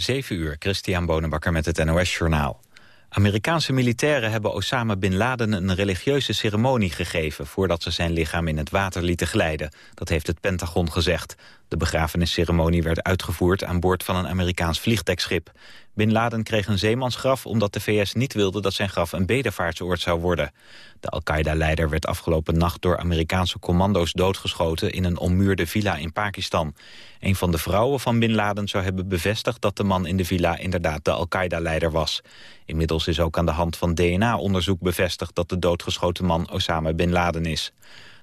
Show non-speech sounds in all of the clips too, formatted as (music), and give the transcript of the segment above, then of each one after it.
7 uur, Christian Bonenbakker met het NOS Journaal. Amerikaanse militairen hebben Osama Bin Laden een religieuze ceremonie gegeven... voordat ze zijn lichaam in het water lieten glijden. Dat heeft het Pentagon gezegd. De begrafenisceremonie werd uitgevoerd aan boord van een Amerikaans vliegdekschip. Bin Laden kreeg een zeemansgraf omdat de VS niet wilde dat zijn graf een bedevaartsoord zou worden. De Al-Qaeda-leider werd afgelopen nacht door Amerikaanse commando's doodgeschoten in een ommuurde villa in Pakistan. Een van de vrouwen van Bin Laden zou hebben bevestigd dat de man in de villa inderdaad de Al-Qaeda-leider was. Inmiddels is ook aan de hand van DNA-onderzoek bevestigd dat de doodgeschoten man Osama Bin Laden is.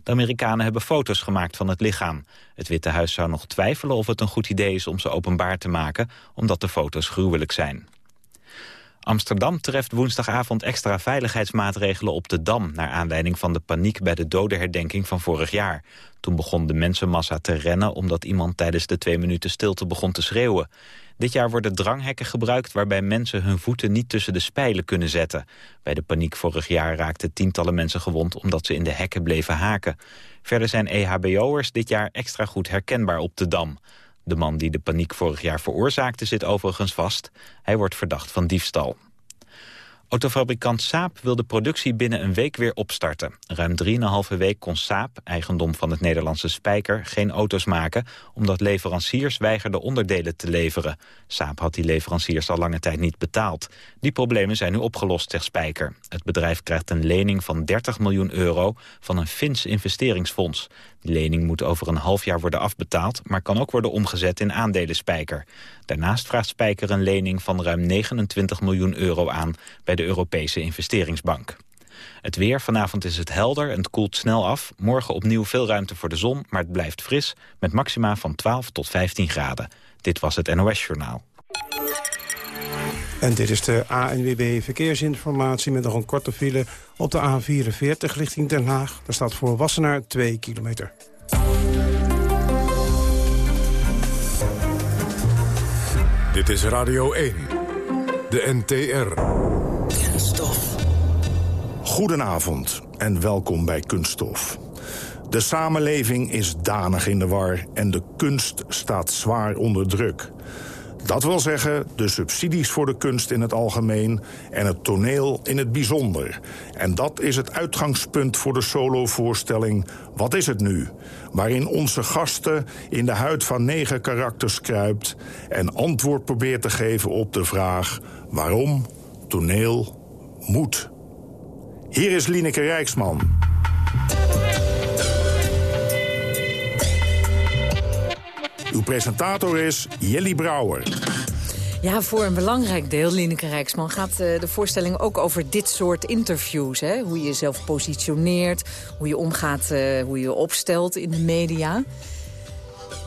De Amerikanen hebben foto's gemaakt van het lichaam. Het Witte Huis zou nog twijfelen of het een goed idee is om ze openbaar te maken... omdat de foto's gruwelijk zijn. Amsterdam treft woensdagavond extra veiligheidsmaatregelen op de Dam... naar aanleiding van de paniek bij de dodenherdenking van vorig jaar. Toen begon de mensenmassa te rennen omdat iemand tijdens de twee minuten stilte begon te schreeuwen. Dit jaar worden dranghekken gebruikt waarbij mensen hun voeten niet tussen de spijlen kunnen zetten. Bij de paniek vorig jaar raakten tientallen mensen gewond omdat ze in de hekken bleven haken. Verder zijn EHBO'ers dit jaar extra goed herkenbaar op de Dam. De man die de paniek vorig jaar veroorzaakte zit overigens vast. Hij wordt verdacht van diefstal. Autofabrikant Saab wil de productie binnen een week weer opstarten. Ruim 3,5 week kon Saab, eigendom van het Nederlandse Spijker, geen auto's maken, omdat leveranciers weigerden onderdelen te leveren. Saab had die leveranciers al lange tijd niet betaald. Die problemen zijn nu opgelost, zegt Spijker. Het bedrijf krijgt een lening van 30 miljoen euro van een Fins investeringsfonds. Die lening moet over een half jaar worden afbetaald, maar kan ook worden omgezet in aandelen Spijker. Daarnaast vraagt Spijker een lening van ruim 29 miljoen euro aan bij de Europese investeringsbank. Het weer, vanavond is het helder en het koelt snel af. Morgen opnieuw veel ruimte voor de zon, maar het blijft fris... met maxima van 12 tot 15 graden. Dit was het NOS Journaal. En dit is de ANWB Verkeersinformatie met nog een korte file op de A44 richting Den Haag. Daar staat voor Wassenaar 2 kilometer. Dit is Radio 1, de NTR. Kunststof. Goedenavond en welkom bij Kunststof. De samenleving is danig in de war en de kunst staat zwaar onder druk. Dat wil zeggen de subsidies voor de kunst in het algemeen en het toneel in het bijzonder. En dat is het uitgangspunt voor de solovoorstelling Wat is het nu? Waarin onze gasten in de huid van negen karakters kruipt... en antwoord probeert te geven op de vraag waarom toneel moet. Hier is Lineke Rijksman. Uw presentator is Jelly Brouwer. Ja, voor een belangrijk deel, Lineke Rijksman, gaat eh, de voorstelling ook over dit soort interviews. Hè? Hoe je jezelf positioneert, hoe je omgaat, uh, hoe je je opstelt in de media.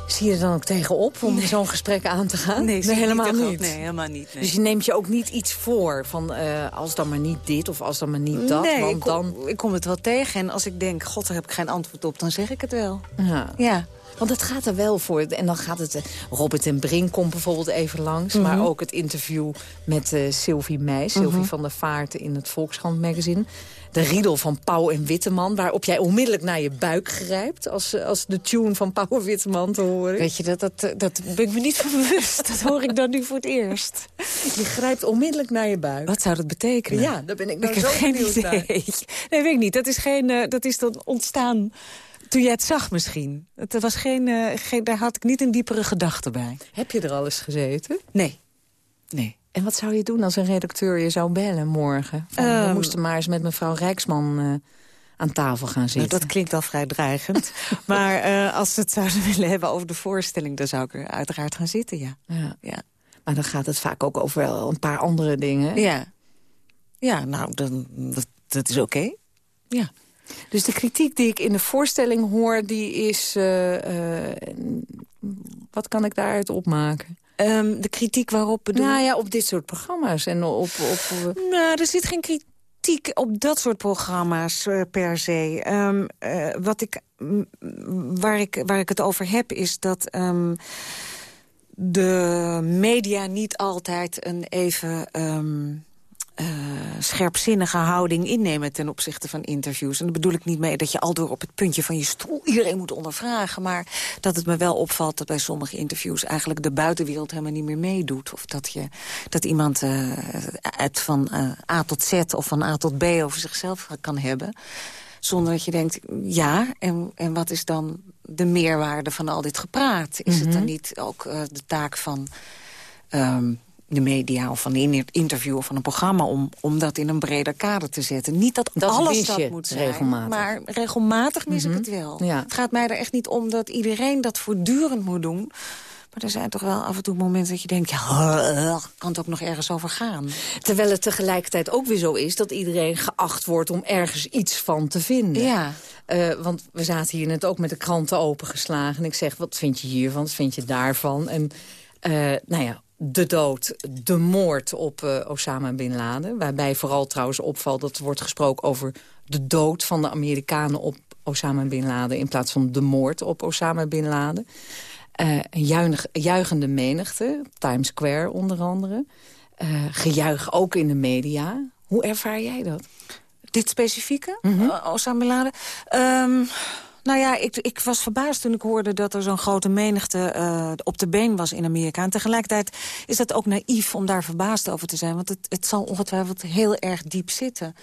Zie je er dan ook tegenop om zo'n gesprek aan te gaan? Nee, helemaal niet. niet. Nee, helemaal niet. Nee. Dus je neemt je ook niet iets voor van uh, als dan maar niet dit of als dan maar niet dat. Nee, want ik, kom, dan... ik kom het wel tegen. En als ik denk, god, daar heb ik geen antwoord op, dan zeg ik het wel. Ja. Ja. Want het gaat er wel voor. En dan gaat het... Robert en Brink komt bijvoorbeeld even langs. Mhm. Maar ook het interview met uh, Sylvie Meijs. Sylvie Mhm. van der Vaart in het Volkskrant magazine. De riedel van Pauw en Witteman. Waarop jij onmiddellijk naar je buik grijpt. Als, eh, als de tune van Pauw en Witteman te horen. Weet je, dat, dat, dat ben ik me niet van bewust. Dat hoor ik dan nu voor het eerst. Je grijpt onmiddellijk naar je buik. Wat zou dat betekenen? Ja, daar ben ik nou ik zo heb geen naar. idee. Nee, weet ik niet. Dat is, geen, uh, dat is dan ontstaan toen jij het zag misschien. Het was geen, uh, geen, daar had ik niet een diepere gedachte bij. Heb je er al eens gezeten? Nee. Nee. En wat zou je doen als een redacteur je zou bellen morgen? Van, um, we moesten maar eens met mevrouw Rijksman uh, aan tafel gaan zitten. Nou, dat klinkt al vrij dreigend. (laughs) maar uh, als ze het zouden willen hebben over de voorstelling... dan zou ik er uiteraard gaan zitten, ja. ja. ja. Maar dan gaat het vaak ook over wel een paar andere dingen. Ja. Ja, nou, dan, dat, dat is oké. Okay. Ja. Dus de kritiek die ik in de voorstelling hoor, die is... Uh, uh, wat kan ik daaruit opmaken? Um, de kritiek waarop bedoel Nou ja, op dit soort programma's. En op, op, op... Nou, er zit geen kritiek op dat soort programma's uh, per se. Um, wat ik, waar, ik, waar ik het over heb, is dat... Um, de media niet altijd een even... uh, scherpzinnige houding innemen ten opzichte van interviews. En daar bedoel ik niet mee dat je al door op het puntje van je stoel iedereen moet ondervragen. Maar dat het me wel opvalt dat bij sommige interviews eigenlijk de buitenwereld helemaal niet meer meedoet. Of dat, je, dat iemand uh, het van uh, A tot Z of van A tot B over zichzelf kan hebben. Zonder dat je denkt, ja, en, en wat is dan de meerwaarde van al dit gepraat? Is mm -hmm. het dan mhm. niet ook de taak van... Um, de media of van een interview of van een programma... om, om dat in een breder kader te zetten. Niet dat, dat alles dat moet zijn, regelmatig. maar regelmatig mis ik mhm. het wel. Ja. Het gaat mij er echt niet om dat iedereen dat voortdurend moet doen... Maar er zijn toch wel af en toe momenten dat je denkt... ja, (laughs) kan het ook nog ergens over gaan. Terwijl het tegelijkertijd ook weer zo is... dat iedereen geacht wordt om ergens iets van te vinden. Ja. Uh, want we zaten hier net ook met de kranten opengeslagen. En ik zeg, wat vind je hiervan, wat vind je daarvan? En uh, nou ja, de dood, de moord op uh, Osama Bin Laden. Waarbij vooral trouwens opvalt dat er wordt gesproken over de dood van de Amerikanen op Osama Bin Laden... in plaats van de moord op Osama Bin Laden. Uh, een juinig, juichende menigte, Times Square onder andere. Uh, gejuich ook in de media. Hoe ervaar jij dat? Dit specifieke, Mhm. mm -hmm. Osama Bin Laden? Um, nou ja, ik, ik was verbaasd toen ik hoorde dat er zo'n grote menigte uh, op de been was in Amerika. En tegelijkertijd is dat ook naïef om daar verbaasd over te zijn. Want het, het zal ongetwijfeld heel erg diep zitten.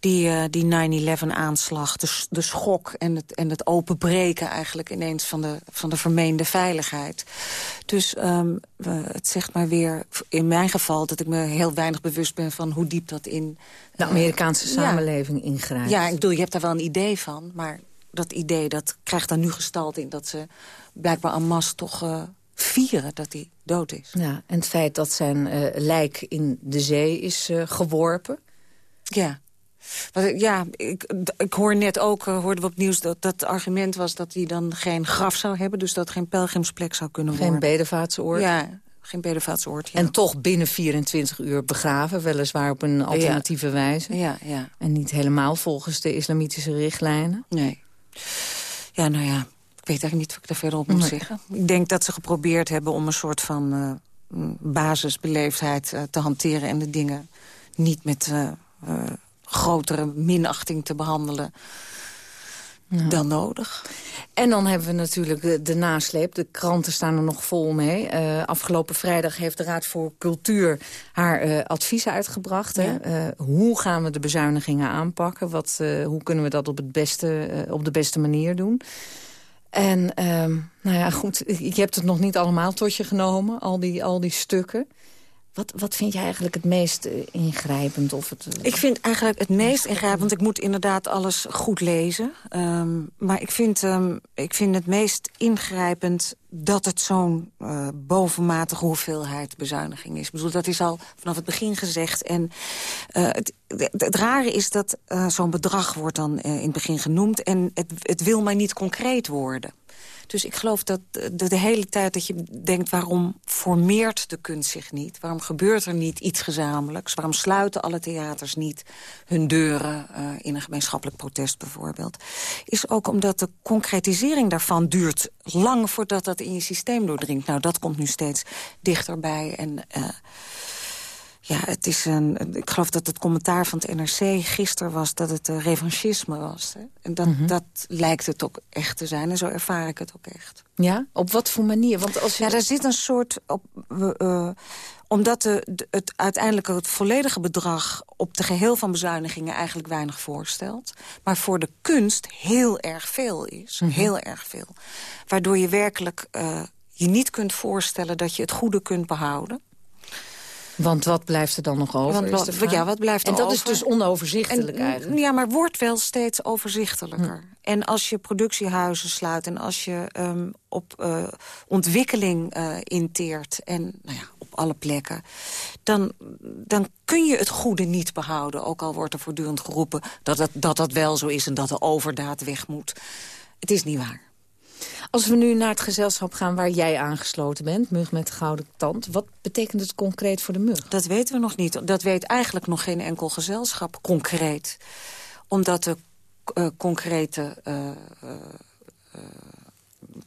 Die, uh, die 9-11-aanslag, de, de schok en het, en het openbreken eigenlijk ineens van de, van de vermeende veiligheid. Dus um, uh, het zegt maar weer, in mijn geval, dat ik me heel weinig bewust ben van hoe diep dat in... De Amerikaanse samenleving ja. ingrijpt. Ja, ik bedoel, je hebt daar wel een idee van, maar dat idee dat krijgt dan nu gestalte in dat ze blijkbaar masse toch uh, vieren dat hij dood is. Ja, en het feit dat zijn uh, lijk in de zee is uh, geworpen. Ja. Ja, ik, ik hoor net ook, hoorden we op nieuws dat dat argument was dat hij dan geen graf zou hebben. Dus dat geen pelgrimsplek zou kunnen worden. Geen bedevaartsoord. Ja, geen bedevaartsoord, ja. En toch binnen 24 uur begraven, weliswaar op een alternatieve ja. wijze. Ja, ja. En niet helemaal volgens de islamitische richtlijnen. Nee. Ja, nou ja, ik weet eigenlijk niet wat ik daar verder op moet Nee. zeggen. Ik denk dat ze geprobeerd hebben om een soort van uh, basisbeleefdheid uh, te hanteren... en de dingen niet met uh, grotere minachting te behandelen Ja. dan nodig. En dan hebben we natuurlijk de, de nasleep. De kranten staan er nog vol mee. Uh, afgelopen vrijdag heeft de Raad voor Cultuur haar uh, adviezen uitgebracht. Ja. Hè? Uh, hoe gaan we de bezuinigingen aanpakken? Wat, hoe kunnen we dat op, het beste, op de beste manier doen? En nou ja, goed, je hebt het nog niet allemaal tot je genomen, al die, al die stukken. Wat, wat vind jij eigenlijk het meest uh, ingrijpend? Of het, uh... Ik vind eigenlijk het meest ingrijpend... want ik moet inderdaad alles goed lezen. Um, maar ik vind, um, ik vind het meest ingrijpend dat het zo'n uh, bovenmatige hoeveelheid bezuiniging is. Ik bedoel, dat is al vanaf het begin gezegd. En het, het, het, rare is dat zo'n bedrag wordt dan in het begin genoemd... en het, het wil maar niet concreet worden. Dus ik geloof dat de, de, hele tijd dat je denkt... waarom formeert de kunst zich niet? Waarom gebeurt er niet iets gezamenlijks? Waarom sluiten alle theaters niet hun deuren... Uh, in een gemeenschappelijk protest bijvoorbeeld? Is ook omdat de concretisering daarvan duurt lang... voordat dat in je systeem doordringt. Nou, dat komt nu steeds dichterbij en... Uh, ja, het is een, ik geloof dat het commentaar van het NRC gisteren was... dat het uh, revanchisme was. Hè? En dat, Mhm. mm -hmm. dat lijkt het ook echt te zijn. En zo ervaar ik het ook echt. Ja? Op wat voor manier? Want als je... Ja, daar zit een soort... Op, uh, omdat de, de, het uiteindelijk het volledige bedrag... op de geheel van bezuinigingen eigenlijk weinig voorstelt. Maar voor de kunst heel erg veel is. Mhm. Heel erg veel. Waardoor je werkelijk uh, je niet kunt voorstellen... dat je het goede kunt behouden. Want wat blijft er dan nog over? Want, de ja, wat blijft er en dat over? is dus onoverzichtelijk en, eigenlijk. Ja, maar wordt wel steeds overzichtelijker. Hm. En als je productiehuizen sluit en als je um, op uh, ontwikkeling uh, inteert... en nou ja, op alle plekken, dan, dan kun je het goede niet behouden. Ook al wordt er voortdurend geroepen dat dat, dat dat wel zo is... en dat de overdaad weg moet. Het is niet waar. Als we nu naar het gezelschap gaan waar jij aangesloten bent... Mug met de Gouden Tand, wat betekent het concreet voor de mug? Dat weten we nog niet. Dat weet eigenlijk nog geen enkel gezelschap concreet. Omdat de uh, concrete uh, uh,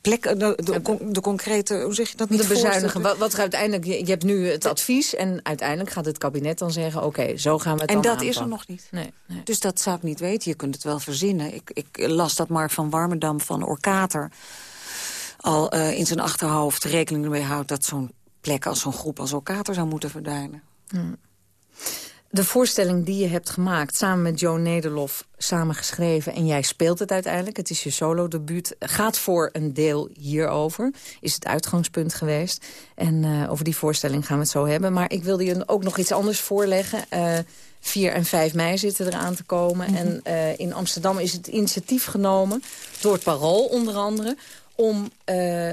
plek, de, de, de, concrete, hoe zeg je dat niet? De bezuinigen. Wat, wat uiteindelijk, je, je, hebt nu het advies en uiteindelijk gaat het kabinet dan zeggen, oké, zo gaan we het En dat is er nog niet. Nee, nee, Dus dat zou ik niet weten. Je kunt het wel verzinnen. Ik, ik las dat Mark van Warmerdam van Orkater al uh, in zijn achterhoofd rekening mee houdt... dat zo'n plek als zo'n groep als Orkater zou moeten verdwijnen. Hmm de voorstelling die je hebt gemaakt, samen met Joe Nederlof, samengeschreven... en jij speelt het uiteindelijk, het is je solo-debuut... gaat voor een deel hierover, is het uitgangspunt geweest. En uh, over die voorstelling gaan we het zo hebben. Maar ik wilde je ook nog iets anders voorleggen. Uh, eh, 4 en 5 mei zitten eraan te komen. Mm -hmm. En uh, in Amsterdam is het initiatief genomen, door het Parool onder andere om uh,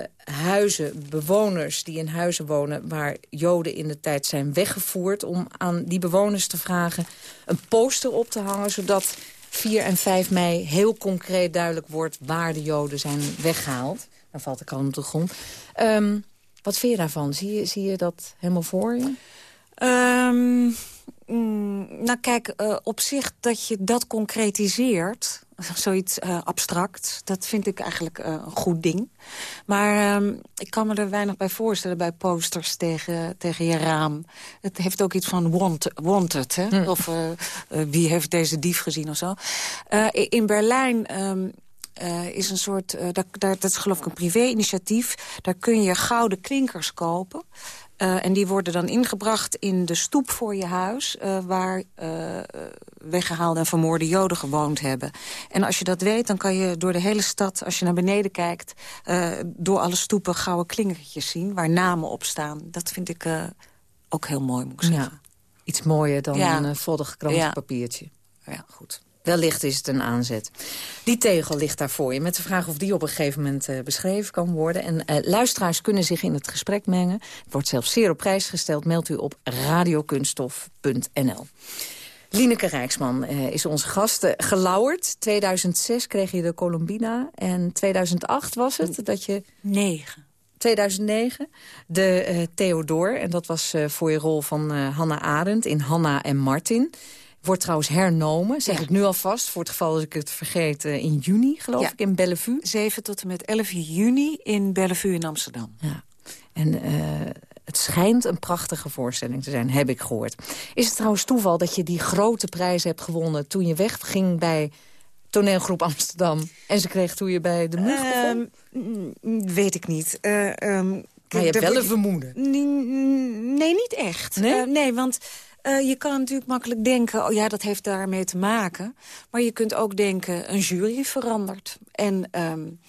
bewoners die in huizen wonen... waar Joden in de tijd zijn weggevoerd... om aan die bewoners te vragen een poster op te hangen... zodat 4 en 5 mei heel concreet duidelijk wordt... waar de Joden zijn weggehaald. Dan valt ik al op de grond. Um, wat vind je daarvan? Zie je, zie je dat helemaal voor je? Um, mm, nou kijk, uh, op zich dat je dat concretiseert zoiets uh, abstract. Dat vind ik eigenlijk uh, een goed ding. Maar uh, ik kan me er weinig bij voorstellen bij posters tegen, tegen je raam. Het heeft ook iets van wanted, wanted hè? Hm. Of uh, wie heeft deze dief gezien of zo. in Berlijn... Um, uh, is een soort, uh, daar, dat is geloof ik een privé-initiatief. Daar kun je gouden klinkers kopen. Uh, en die worden dan ingebracht in de stoep voor je huis... Uh, waar uh, weggehaalde en vermoorde joden gewoond hebben. En als je dat weet, dan kan je door de hele stad... als je naar beneden kijkt, door alle stoepen gouden klinkertjes zien... waar namen op staan. Dat vind ik ook heel mooi, moet ik zeggen. Ja, iets mooier dan ja. een voddig krantenpapiertje. Ja. ja, goed. Wellicht is het een aanzet. Die tegel ligt daar voor je met de vraag of die op een gegeven moment uh, beschreven kan worden. En uh, luisteraars kunnen zich in het gesprek mengen. Het wordt zelfs zeer op prijs gesteld. Meldt u op radiokunststof.nl. Lineke Rijksman uh, is onze gast. Uh, gelauwerd. 2006 kreeg je de Colombina. En 2008 was het dat je... 9. 2009, de uh, Theodor. En dat was voor je rol van Hanna Arendt in Hanna en Martin. Wordt trouwens hernomen, zeg ik nu alvast. Voor het geval dat ik het vergeet, uh, in juni, geloof ik, in Bellevue. 7 tot en met 11 juni in Bellevue in Amsterdam. Ja. En uh, het schijnt een prachtige voorstelling te zijn, heb ik gehoord. Is het trouwens toeval dat je die grote prijs hebt gewonnen... toen je wegging bij toneelgroep Amsterdam... en ze kreeg toen je bij de Mug begon? Uh, weet ik niet. Uh, um, maar je hebt wel een vermoeden. Nee, niet echt. Nee? nee, want... Uh, je kan natuurlijk makkelijk denken, oh ja, dat heeft daarmee te maken. Maar je kunt ook denken, een jury verandert. En um,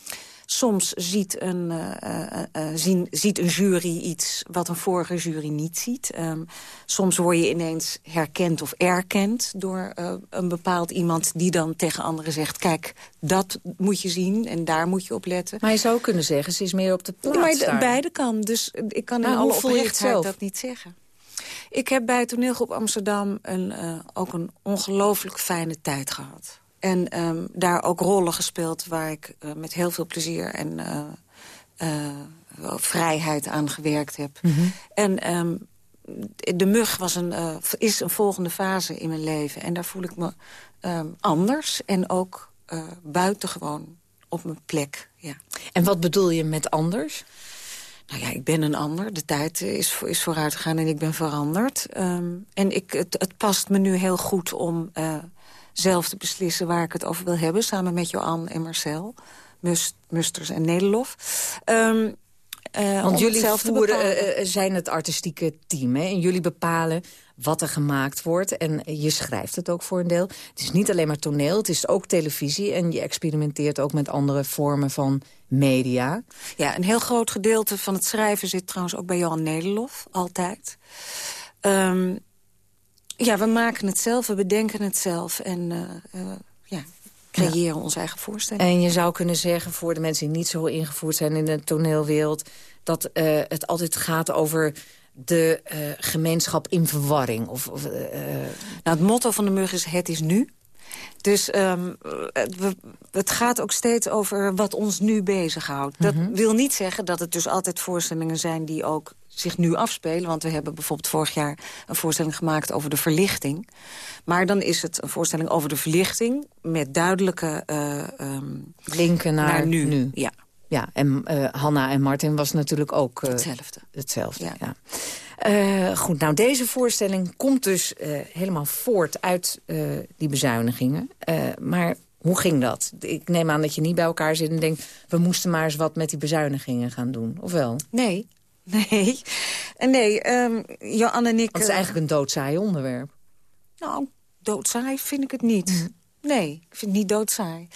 soms ziet een, uh, uh, zien, ziet een jury iets wat een vorige jury niet ziet. Um, soms word je ineens herkend of erkend door een bepaald iemand... die dan tegen anderen zegt, kijk, dat moet je zien en daar moet je op letten. Maar je zou kunnen zeggen, ze is meer op de plaats Maar beide kan, dus ik kan nou, in alle oprechtheid dat niet zeggen. Ik heb bij Toneelgroep Amsterdam een, uh, ook een ongelooflijk fijne tijd gehad. En um, daar ook rollen gespeeld waar ik uh, met heel veel plezier en uh, vrijheid aan gewerkt heb. Mm -hmm. En um, de mug was een, is een volgende fase in mijn leven. En daar voel ik me um, anders en ook buitengewoon op mijn plek. Ja. En wat bedoel je met anders? Nou ja, ik ben een ander. De tijd is, is vooruit gegaan en ik ben veranderd. Um, en ik, het, het, past me nu heel goed om uh, zelf te beslissen waar ik het over wil hebben. Samen met Johan en Marcel. Must, Musters en Nederlof. Um, uh, Want jullie voeren, uh, zijn het artistieke team. Hè? En jullie bepalen wat er gemaakt wordt. En je schrijft het ook voor een deel. Het is niet alleen maar toneel, het is ook televisie. En je experimenteert ook met andere vormen van media. Ja, een heel groot gedeelte van het schrijven zit trouwens ook bij Johan Nederlof. Altijd. Um, ja, we maken het zelf, we bedenken het zelf. En uh, uh, ja, creëren ja. onze eigen voorstelling. En je zou kunnen zeggen, voor de mensen die niet zo ingevoerd zijn in de toneelwereld... dat uh, het altijd gaat over de gemeenschap in verwarring. Of, of nou, het motto van de mug is het is nu. Dus um, we, het gaat ook steeds over wat ons nu bezighoudt. Dat mm -hmm. wil niet zeggen dat het dus altijd voorstellingen zijn... die ook zich nu afspelen. Want we hebben bijvoorbeeld vorig jaar een voorstelling gemaakt over de verlichting. Maar dan is het een voorstelling over de verlichting... met duidelijke uh, um, linken naar, naar nu. nu. Ja. Ja, en uh, Hanna en Martin was natuurlijk ook... Uh, hetzelfde. Hetzelfde, ja. ja. Uh, goed, nou deze voorstelling komt dus helemaal voort uit die bezuinigingen. maar hoe ging dat? Ik neem aan dat je niet bij elkaar zit en denkt... we moesten maar eens wat met die bezuinigingen gaan doen, of wel? Nee, (laughs) nee. Nee, um, Johan en ik... het is eigenlijk een doodsaai onderwerp. Nou, doodsaai vind ik het niet. Mm. Nee, ik vind het niet doodsaai.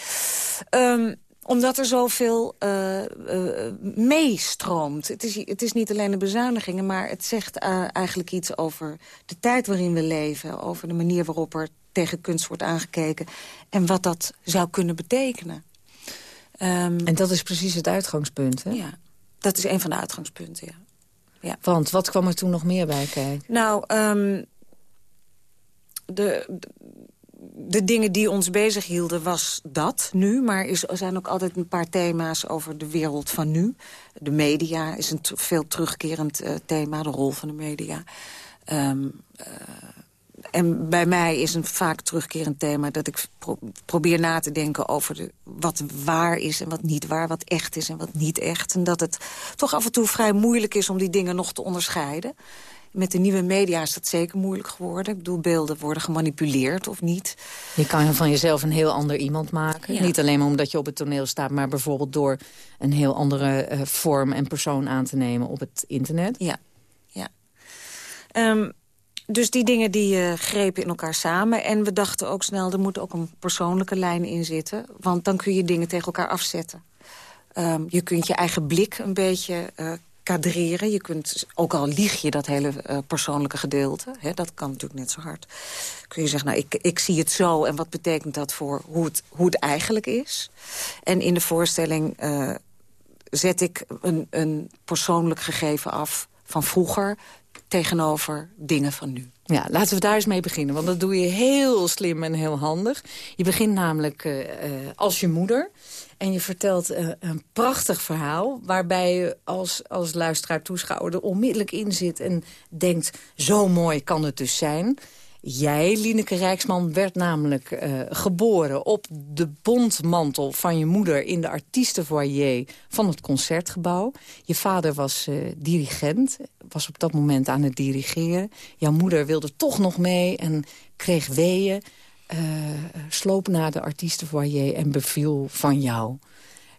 Um, omdat er zoveel uh, uh, meestroomt. Het is, het is niet alleen de bezuinigingen, maar het zegt uh, eigenlijk iets over de tijd waarin we leven. Over de manier waarop er tegen kunst wordt aangekeken. En wat dat zou kunnen betekenen. Um, en dat is precies het uitgangspunt, hè? Ja, dat is een van de uitgangspunten, ja. ja. Want wat kwam er toen nog meer bij kijken? Nou, um, de, de dingen die ons bezig hielden was dat nu. Maar er zijn ook altijd een paar thema's over de wereld van nu. De media is een veel terugkerend uh, thema, de rol van de media. Um, uh, en bij mij is een vaak terugkerend thema... dat ik pro probeer na te denken over de, wat waar is en wat niet waar... wat echt is en wat niet echt. En dat het toch af en toe vrij moeilijk is om die dingen nog te onderscheiden. Met de nieuwe media is dat zeker moeilijk geworden. Ik bedoel, beelden worden gemanipuleerd of niet. Je kan van jezelf een heel ander iemand maken. Niet alleen maar omdat je op het toneel staat... maar bijvoorbeeld door een heel andere uh, vorm en persoon aan te nemen op het internet. Ja, ja. Um, dus die dingen die uh, grepen in elkaar samen. En we dachten ook snel, er moet ook een persoonlijke lijn in zitten. Want dan kun je dingen tegen elkaar afzetten. Um, je kunt je eigen blik een beetje uh, kadreren. Je kunt, ook al lieg je dat hele uh, persoonlijke gedeelte... Hè, dat kan natuurlijk net zo hard... kun je zeggen, nou, ik, ik zie het zo... en wat betekent dat voor hoe het, hoe het eigenlijk is? En in de voorstelling uh, zet ik een, een persoonlijk gegeven af van vroeger tegenover dingen van nu. Ja, laten we daar eens mee beginnen, want dat doe je heel slim en heel handig. Je begint namelijk uh, uh, als je moeder en je vertelt uh, een prachtig verhaal... waarbij je als, als luisteraar, toeschouwer er onmiddellijk in zit... en denkt, zo mooi kan het dus zijn... Jij, Lineke Rijksman, werd namelijk uh, geboren op de bondmantel van je moeder... in de artiestenfoyer van het Concertgebouw. Je vader was uh, dirigent, was op dat moment aan het dirigeren. Jouw moeder wilde toch nog mee en kreeg weeën. Uh, sloop naar de artiestenfoyer en beviel van jou.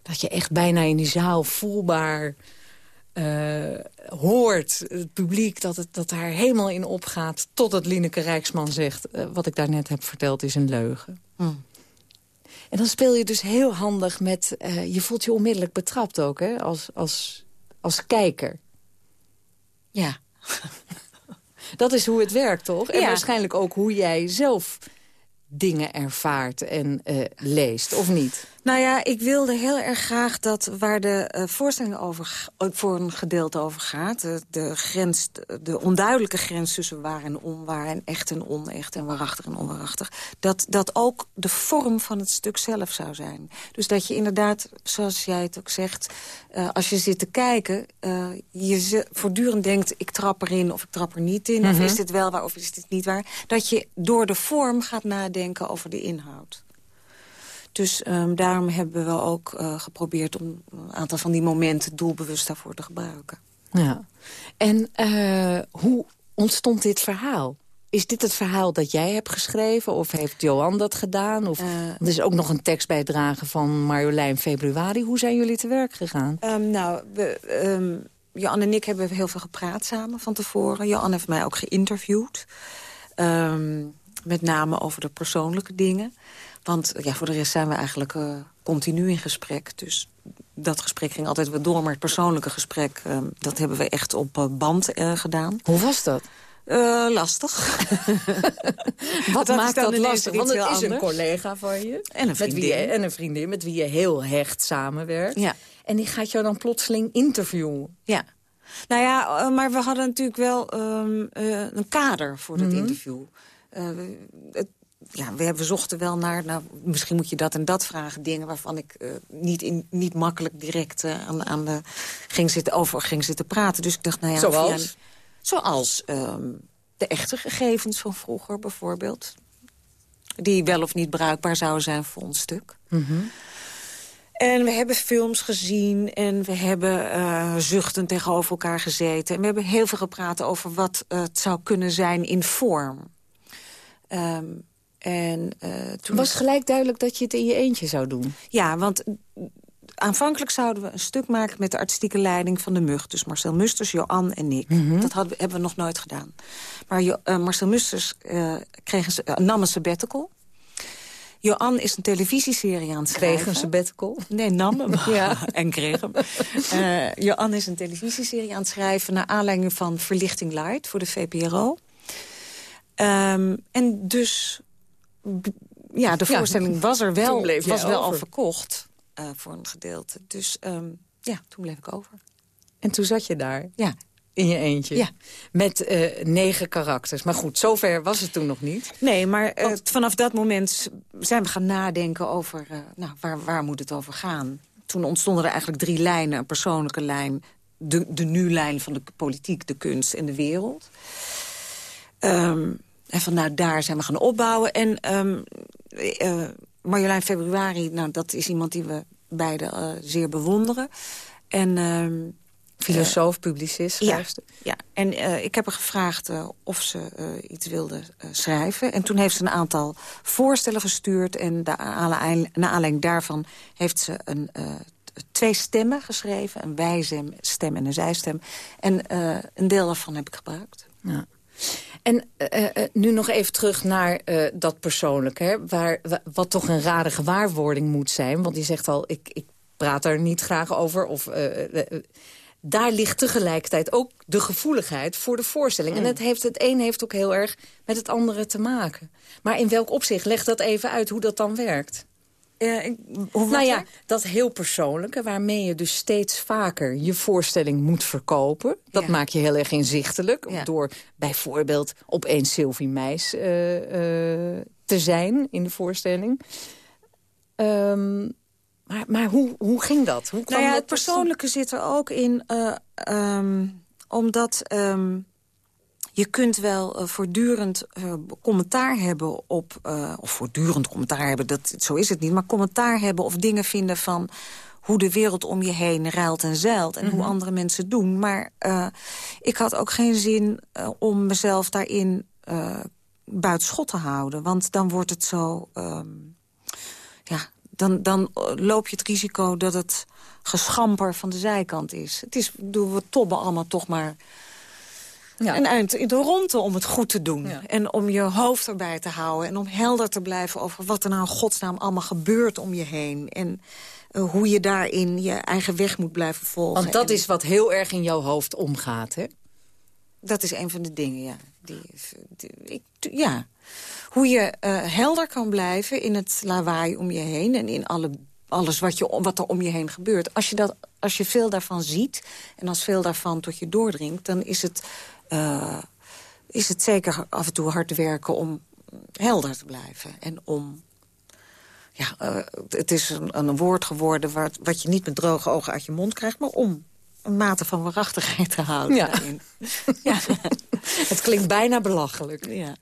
Dat je echt bijna in die zaal voelbaar uh, hoort, het publiek, dat, het, dat daar helemaal in opgaat... totdat Lineke Rijksman zegt, uh, wat ik daarnet heb verteld is een leugen. Mm. En dan speel je dus heel handig met... Uh, je voelt je onmiddellijk betrapt ook, hè, als, als, als kijker. Ja. (laughs) dat is hoe het werkt, toch? En ja. waarschijnlijk ook hoe jij zelf dingen ervaart en uh, leest, of niet? Nou ja, ik wilde heel erg graag dat waar de uh, voorstelling over, voor een gedeelte over gaat... De, de, grens, de onduidelijke grens tussen waar en onwaar... en echt en onecht en waarachtig en onwaarachtig... dat dat ook de vorm van het stuk zelf zou zijn. Dus dat je inderdaad, zoals jij het ook zegt... Uh, als je zit te kijken, je voortdurend denkt... ik trap erin of ik trap er niet in, mm -hmm. of is dit wel waar of is dit niet waar... dat je door de vorm gaat nadenken over de inhoud. Dus um, daarom hebben we ook uh, geprobeerd om een aantal van die momenten doelbewust daarvoor te gebruiken. Ja. En uh, hoe ontstond dit verhaal? Is dit het verhaal dat jij hebt geschreven? Of heeft Johan dat gedaan? Of, uh, er is ook nog een tekstbijdrage van Marjolein Februari. Hoe zijn jullie te werk gegaan? Um, nou, we, um, Johan en ik hebben heel veel gepraat samen van tevoren. Johan heeft mij ook geïnterviewd. Um, met name over de persoonlijke dingen. Want ja, voor de rest zijn we eigenlijk uh, continu in gesprek. Dus dat gesprek ging altijd weer door. Maar het persoonlijke gesprek, uh, dat hebben we echt op uh, band uh, gedaan. Hoe was dat? Lastig. (laughs) Wat dat maakt dat lastig? Want het is anders. een collega van je. En een vriendin. Met wie je, en een vriendin met wie je heel hecht samenwerkt. Ja. En die gaat jou dan plotseling interviewen. Ja. Nou ja, maar we hadden natuurlijk wel um, een kader voor het mm -hmm. interview. Het ja, we, we zochten wel naar, nou, misschien moet je dat en dat vragen. Dingen waarvan ik uh, niet, in, niet makkelijk direct uh, aan, aan de, ging zitten, over ging zitten praten. Dus ik dacht, nou ja... Zoals? Via, zoals um, de echte gegevens van vroeger bijvoorbeeld. Die wel of niet bruikbaar zouden zijn voor ons stuk. Mm -hmm. En we hebben films gezien en we hebben uh, zuchtend tegenover elkaar gezeten. En we hebben heel veel gepraat over wat het zou kunnen zijn in vorm. Um, en, uh, toen was gelijk duidelijk dat je het in je eentje zou doen? Ja, want aanvankelijk zouden we een stuk maken met de artistieke leiding van de Mug. Dus Marcel Musters, Johan en ik. Mm -hmm. Dat hadden, hebben we nog nooit gedaan. Maar uh, Marcel Musters uh, kreeg een, nam een sabbatical. Johan is een televisieserie aan het schrijven. Kreeg een sabbatical? Nee, nam hem. (laughs) ja. (laughs) en kreeg hem. Uh, Johan is een televisieserie aan het schrijven... naar aanleiding van Verlichting Light voor de VPRO. Um, en dus... Ja, de voorstelling ja. was er wel, was wel al verkocht. Uh, voor een gedeelte. Dus um, ja, toen bleef ik over. En toen zat je daar? Ja. In je eentje? Ja. Met uh, negen karakters. Maar goed, zover was het toen nog niet. Nee, maar uh, vanaf dat moment zijn we gaan nadenken over... Nou, waar, waar moet het over gaan? Toen ontstonden er eigenlijk drie lijnen. Een persoonlijke lijn, de, de nu-lijn van de politiek, de kunst en de wereld. Um, en vanuit daar zijn we gaan opbouwen. En um, Marjolein Februari, nou, dat is iemand die we beide zeer bewonderen. En... Um, Filosoof, uh, publicist, schrijfster. Ja, ja. en uh, ik heb haar gevraagd uh, of ze iets wilde schrijven. En toen heeft ze een aantal voorstellen gestuurd. En naar aanleiding daarvan heeft ze een, twee stemmen geschreven. Een wijstem en een zijstem. En een deel daarvan heb ik gebruikt. Ja. En uh, uh, nu nog even terug naar uh, dat persoonlijke. Hè, waar, wat toch een rare gewaarwording moet zijn. Want die zegt al, ik, ik praat er niet graag over. Of, daar ligt tegelijkertijd ook de gevoeligheid voor de voorstelling. Mm. En het, heeft, het een heeft ook heel erg met het andere te maken. Maar in welk opzicht? Leg dat even uit hoe dat dan werkt. Uh, ik, hoe nou ja, dat heel persoonlijke, waarmee je dus steeds vaker je voorstelling moet verkopen. Dat ja. maak je heel erg inzichtelijk. Ja. Door bijvoorbeeld opeens Sylvie Meis uh, uh, te zijn in de voorstelling. Um, maar, maar hoe, hoe ging dat? Hoe kwam nou ja, het persoonlijke zit er ook in, um, omdat... Um, je kunt wel uh, voortdurend uh, commentaar hebben op... Uh, of voortdurend commentaar hebben, dat, zo is het niet... maar commentaar hebben of dingen vinden van hoe de wereld om je heen ruilt en zeilt... en mm -hmm. hoe andere mensen doen. Maar ik had ook geen zin om mezelf daarin buiten schot te houden. Want dan wordt het zo... Um, ja, dan, dan loop je het risico dat het geschamper van de zijkant is. Het is, we tobben allemaal toch maar ja. een eind in de ronde om het goed te doen. Ja. En om je hoofd erbij te houden. En om helder te blijven over wat er nou in godsnaam allemaal gebeurt om je heen. En uh, hoe je daarin je eigen weg moet blijven volgen. Want dat en... is wat heel erg in jouw hoofd omgaat, hè? Dat is een van de dingen, ja. Die, die ik, ja. Hoe je uh, helder kan blijven in het lawaai om je heen... en in alle, alles wat, je, wat er om je heen gebeurt. Als je, dat, als je veel daarvan ziet en als veel daarvan tot je doordringt... dan is het uh, is het zeker af en toe hard werken om helder te blijven. En om... Ja, uh, het is een, een, woord geworden waar, wat je niet met droge ogen uit je mond krijgt... maar om een mate van waarachtigheid te houden. Ja. ja. (laughs) het klinkt bijna belachelijk. Ja.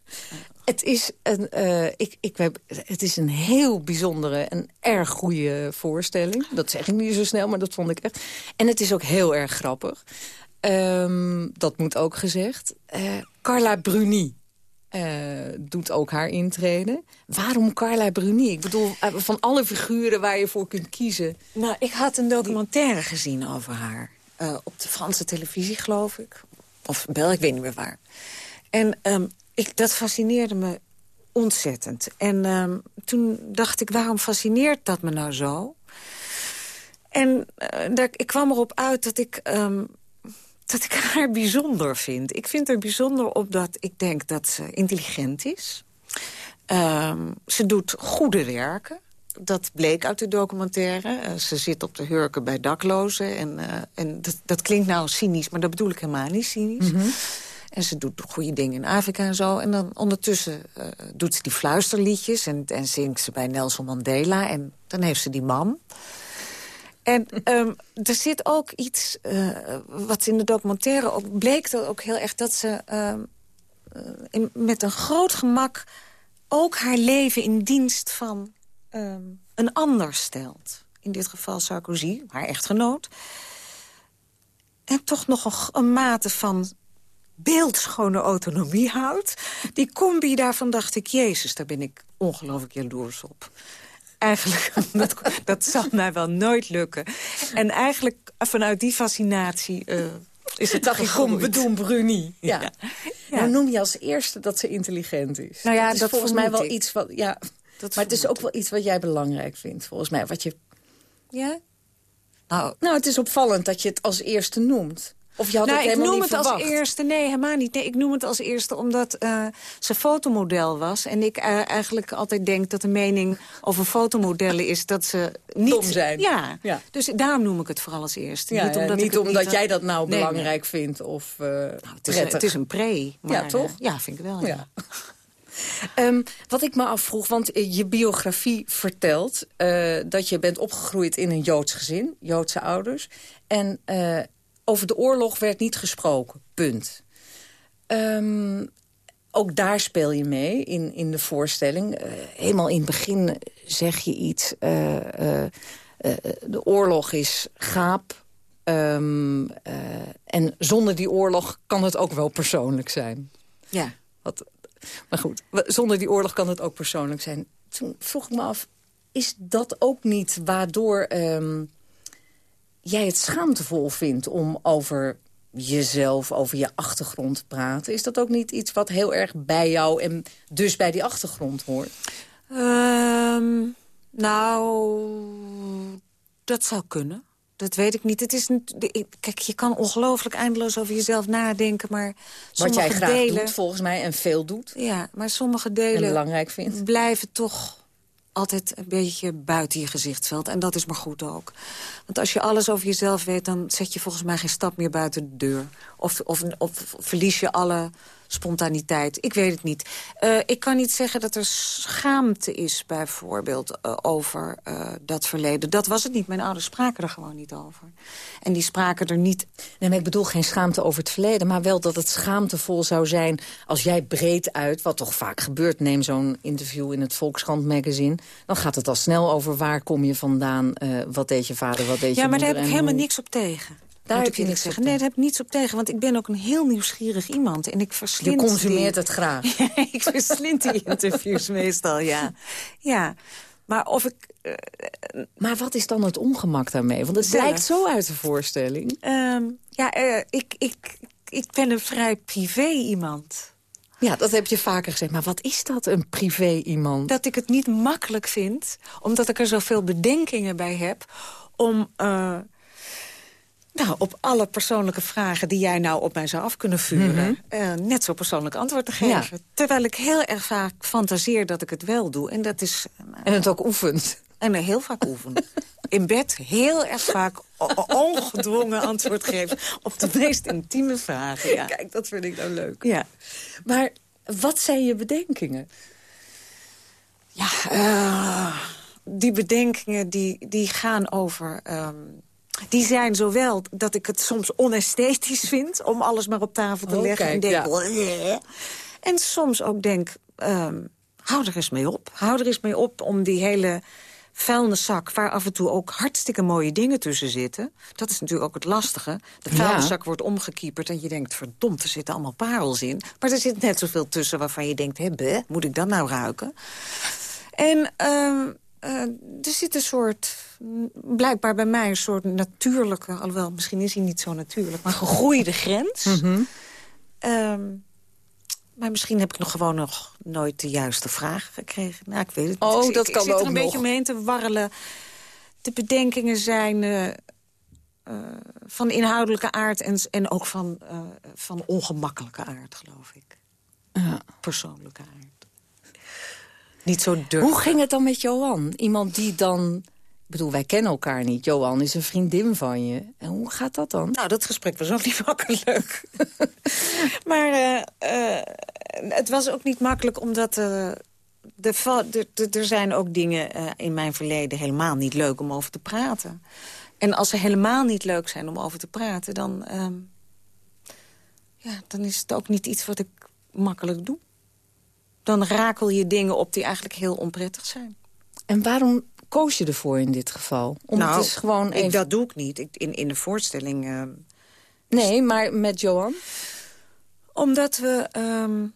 Het is, een, uh, ik, ik, het is een heel bijzondere en erg goede voorstelling. Dat zeg ik niet zo snel, maar dat vond ik echt. En het is ook heel erg grappig. Um, dat moet ook gezegd. Uh, Carla Bruni uh, doet ook haar intreden. Waarom Carla Bruni? Ik bedoel, uh, van alle figuren waar je voor kunt kiezen. Nou, ik had een documentaire gezien over haar. op de Franse televisie, geloof ik. Of Bel, ik weet niet meer waar. En um, ik, dat fascineerde me ontzettend. En um, toen dacht ik, waarom fascineert dat me nou zo? En ik kwam erop uit dat ik dat ik haar bijzonder vind. Ik vind haar bijzonder omdat ik denk dat ze intelligent is. Um, ze doet goede werken. Dat bleek uit de documentaire. Uh, ze zit op de hurken bij daklozen. En, uh, en dat, dat, klinkt nou cynisch, maar dat bedoel ik helemaal niet cynisch. Mm -hmm. En ze doet goede dingen in Afrika en zo. En dan ondertussen uh, doet ze die fluisterliedjes en, en zingt ze bij Nelson Mandela. En dan heeft ze die man. En um, er zit ook iets, uh, wat in de documentaire ook bleek... Dat ook heel erg dat ze um, in, met een groot gemak... ook haar leven in dienst van um, een ander stelt. in dit geval Sarkozy, haar echtgenoot... en toch nog een, een mate van beeldschone autonomie houdt. Die combi daarvan dacht ik, jezus, daar ben ik ongelooflijk jaloers op. Eigenlijk, (laughs) dat, dat zal mij wel nooit lukken. En eigenlijk vanuit die fascinatie... Uh, is het dacht ik, doen Bruni. Ja. ja. Nou noem je als eerste dat ze intelligent is. Nou ja, dat, is volgens mij wel iets wat... Ja, dat maar het is ook wel iets wat jij belangrijk vindt, volgens mij. Wat je... Ja? Nou, nou, het is opvallend dat je het als eerste noemt. Of je had nou, het ik noem het als eerste. Nee, helemaal niet. Nee, ik noem het als eerste omdat uh, ze fotomodel was. En ik uh, eigenlijk altijd denk dat de mening over fotomodellen is dat ze niet... Dom zijn. Ja, ja. dus daarom noem ik het vooral als eerste. Ja, niet omdat, niet omdat jij dat nou nee, belangrijk nee. vindt of uh, nou, het, is, het, is, een pre. Maar, ja, toch? ja, vind ik wel. Ja. Um, (laughs) wat ik me afvroeg, want je biografie vertelt... Uh, dat je bent opgegroeid in een Joods gezin, Joodse ouders. En uh, over de oorlog werd niet gesproken, punt. Um, ook daar speel je mee in, in de voorstelling. Uh, helemaal in het begin zeg je iets. Uh, uh, de oorlog is gaap. Um, en zonder die oorlog kan het ook wel persoonlijk zijn. Ja. Wat, maar goed, zonder die oorlog kan het ook persoonlijk zijn. Toen vroeg ik me af, is dat ook niet waardoor... Um, jij het schaamtevol vindt om over jezelf, over je achtergrond te praten. Is dat ook niet iets wat heel erg bij jou en dus bij die achtergrond hoort? Um, nou, dat zou kunnen. Dat weet ik niet. Het is een, kijk, je kan ongelooflijk eindeloos over jezelf nadenken, maar Wat jij graag delen, doet, volgens mij, en veel doet. Ja, maar sommige delen en belangrijk vindt. blijven toch altijd een beetje buiten je gezichtsveld. En dat is maar goed ook. Want als je alles over jezelf weet... dan zet je volgens mij geen stap meer buiten de deur. Of, of, of verlies je alle spontaniteit. Ik weet het niet. Uh, ik kan niet zeggen dat er schaamte is bijvoorbeeld uh, over uh, dat verleden. Dat was het niet. Mijn ouders spraken er gewoon niet over. En die spraken er niet... Nee, maar ik bedoel geen schaamte over het verleden... maar wel dat het schaamtevol zou zijn als jij breed uit... wat toch vaak gebeurt, neem zo'n interview in het Volkskrant magazine... dan gaat het al snel over waar kom je vandaan... wat deed je vader, wat deed je Ja, maar daar heb ik helemaal niks op tegen. Daar heb je niks zeggen. Nee, daar heb ik niets op tegen. Want ik ben ook een heel nieuwsgierig iemand. En ik verslind Je consumeert het graag. (laughs) ik verslind die interviews (laughs) meestal, ja. Ja. Maar of ik... Uh, maar wat is dan het ongemak daarmee? Want het zelf. lijkt zo uit de voorstelling. Um, ja, uh, ik, ik, ik ben een vrij privé iemand. Ja, dat heb je vaker gezegd. Maar wat is dat, een privé iemand? Dat ik het niet makkelijk vind, omdat ik er zoveel bedenkingen bij heb... om... Uh, nou, op alle persoonlijke vragen die jij nou op mij zou af kunnen vuren... Mm -hmm. uh, net zo persoonlijk antwoord te geven. Ja. Terwijl ik heel erg vaak fantaseer dat ik het wel doe. En dat is... Uh, en het ook oefent. En heel vaak oefen. In bed heel erg vaak ongedwongen antwoord geven... op de meest intieme vragen. Ja. Kijk, dat vind ik nou leuk. Ja. Maar wat zijn je bedenkingen? Ja, uh, die bedenkingen die, die gaan over... Um, die zijn zowel dat ik het soms onesthetisch vind... om alles maar op tafel te oh, leggen kijk, en denk... Ja. En soms ook denk, um, hou er eens mee op. Hou er eens mee op om die hele vuilniszak... waar af en toe ook hartstikke mooie dingen tussen zitten. Dat is natuurlijk ook het lastige. De vuilniszak ja. wordt omgekieperd en je denkt... verdomd, er zitten allemaal parels in. Maar er zit net zoveel tussen waarvan je denkt... hè, moet ik dat nou ruiken? En... Um, uh, er zit een soort, blijkbaar bij mij een soort natuurlijke... alhoewel, misschien is hij niet zo natuurlijk, maar gegroeide grens. Mm -hmm. um, maar misschien heb ik nog gewoon nog nooit de juiste vraag gekregen. Nou, ik weet het oh, niet. dat ik, kan ik zit er een nog. beetje mee te warrelen. De bedenkingen zijn uh, uh, van inhoudelijke aard... en, en ook van, van ongemakkelijke aard, geloof ik. Ja. Persoonlijke aard. Niet zo durf. Hoe ging het dan met Johan? Iemand die dan... Ik bedoel, wij kennen elkaar niet. Johan is een vriendin van je. En hoe gaat dat dan? Nou, dat gesprek was ook niet (laughs) makkelijk. (laughs) maar uh, uh, het was ook niet makkelijk omdat... Uh, er zijn ook dingen in mijn verleden helemaal niet leuk om over te praten. En als ze helemaal niet leuk zijn om over te praten... dan, ja, dan is het ook niet iets wat ik makkelijk doe dan rakel je dingen op die eigenlijk heel onprettig zijn. En waarom koos je ervoor in dit geval? Om nou, het is gewoon ik, dat doe ik niet. Ik, in, in de voorstelling... Uh, nee, maar met Johan? Omdat we um,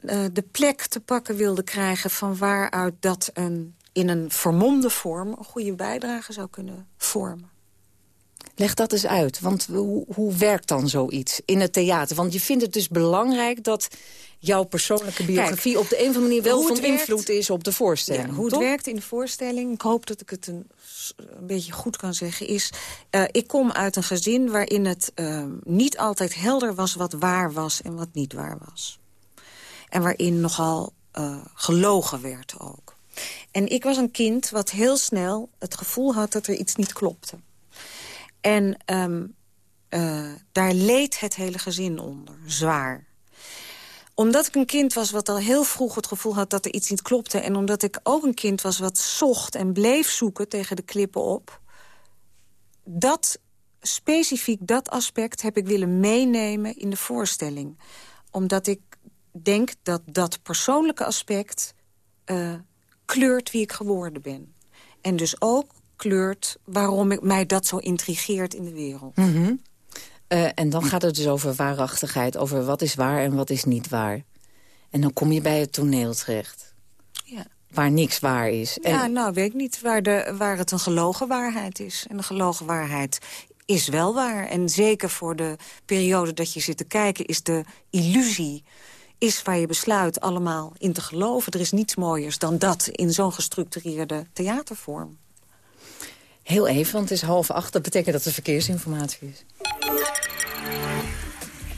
uh, de plek te pakken wilden krijgen... van waaruit dat een, in een vermomde vorm... een goede bijdrage zou kunnen vormen. Leg dat eens uit, want hoe, hoe werkt dan zoiets in het theater? Want je vindt het dus belangrijk dat jouw persoonlijke biografie... op de een of andere manier wel van invloed is op de voorstelling. Ja, hoe het werkt in de voorstelling, ik hoop dat ik het een, een beetje goed kan zeggen... is, uh, ik kom uit een gezin waarin het uh, niet altijd helder was... wat waar was en wat niet waar was. En waarin nogal uh, gelogen werd ook. En ik was een kind wat heel snel het gevoel had dat er iets niet klopte. En um, uh, daar leed het hele gezin onder, zwaar. Omdat ik een kind was wat al heel vroeg het gevoel had dat er iets niet klopte... en omdat ik ook een kind was wat zocht en bleef zoeken tegen de klippen op... dat specifiek dat aspect heb ik willen meenemen in de voorstelling. Omdat ik denk dat dat persoonlijke aspect uh, kleurt wie ik geworden ben. En dus ook kleurt waarom ik, mij dat zo intrigeert in de wereld. Mm -hmm. uh, en dan gaat het dus over waarachtigheid, over wat is waar en wat is niet waar. En dan kom je bij het toneel terecht. Ja. Waar niks waar is. Ja, nou, weet ik niet. Waar, de, waar het een gelogen waarheid is. En de gelogen waarheid is wel waar. En zeker voor de periode dat je zit te kijken... is de illusie is waar je besluit allemaal in te geloven. Er is niets mooiers dan dat in zo'n gestructureerde theatervorm. Heel even, want het is half acht. Dat betekent dat er verkeersinformatie is.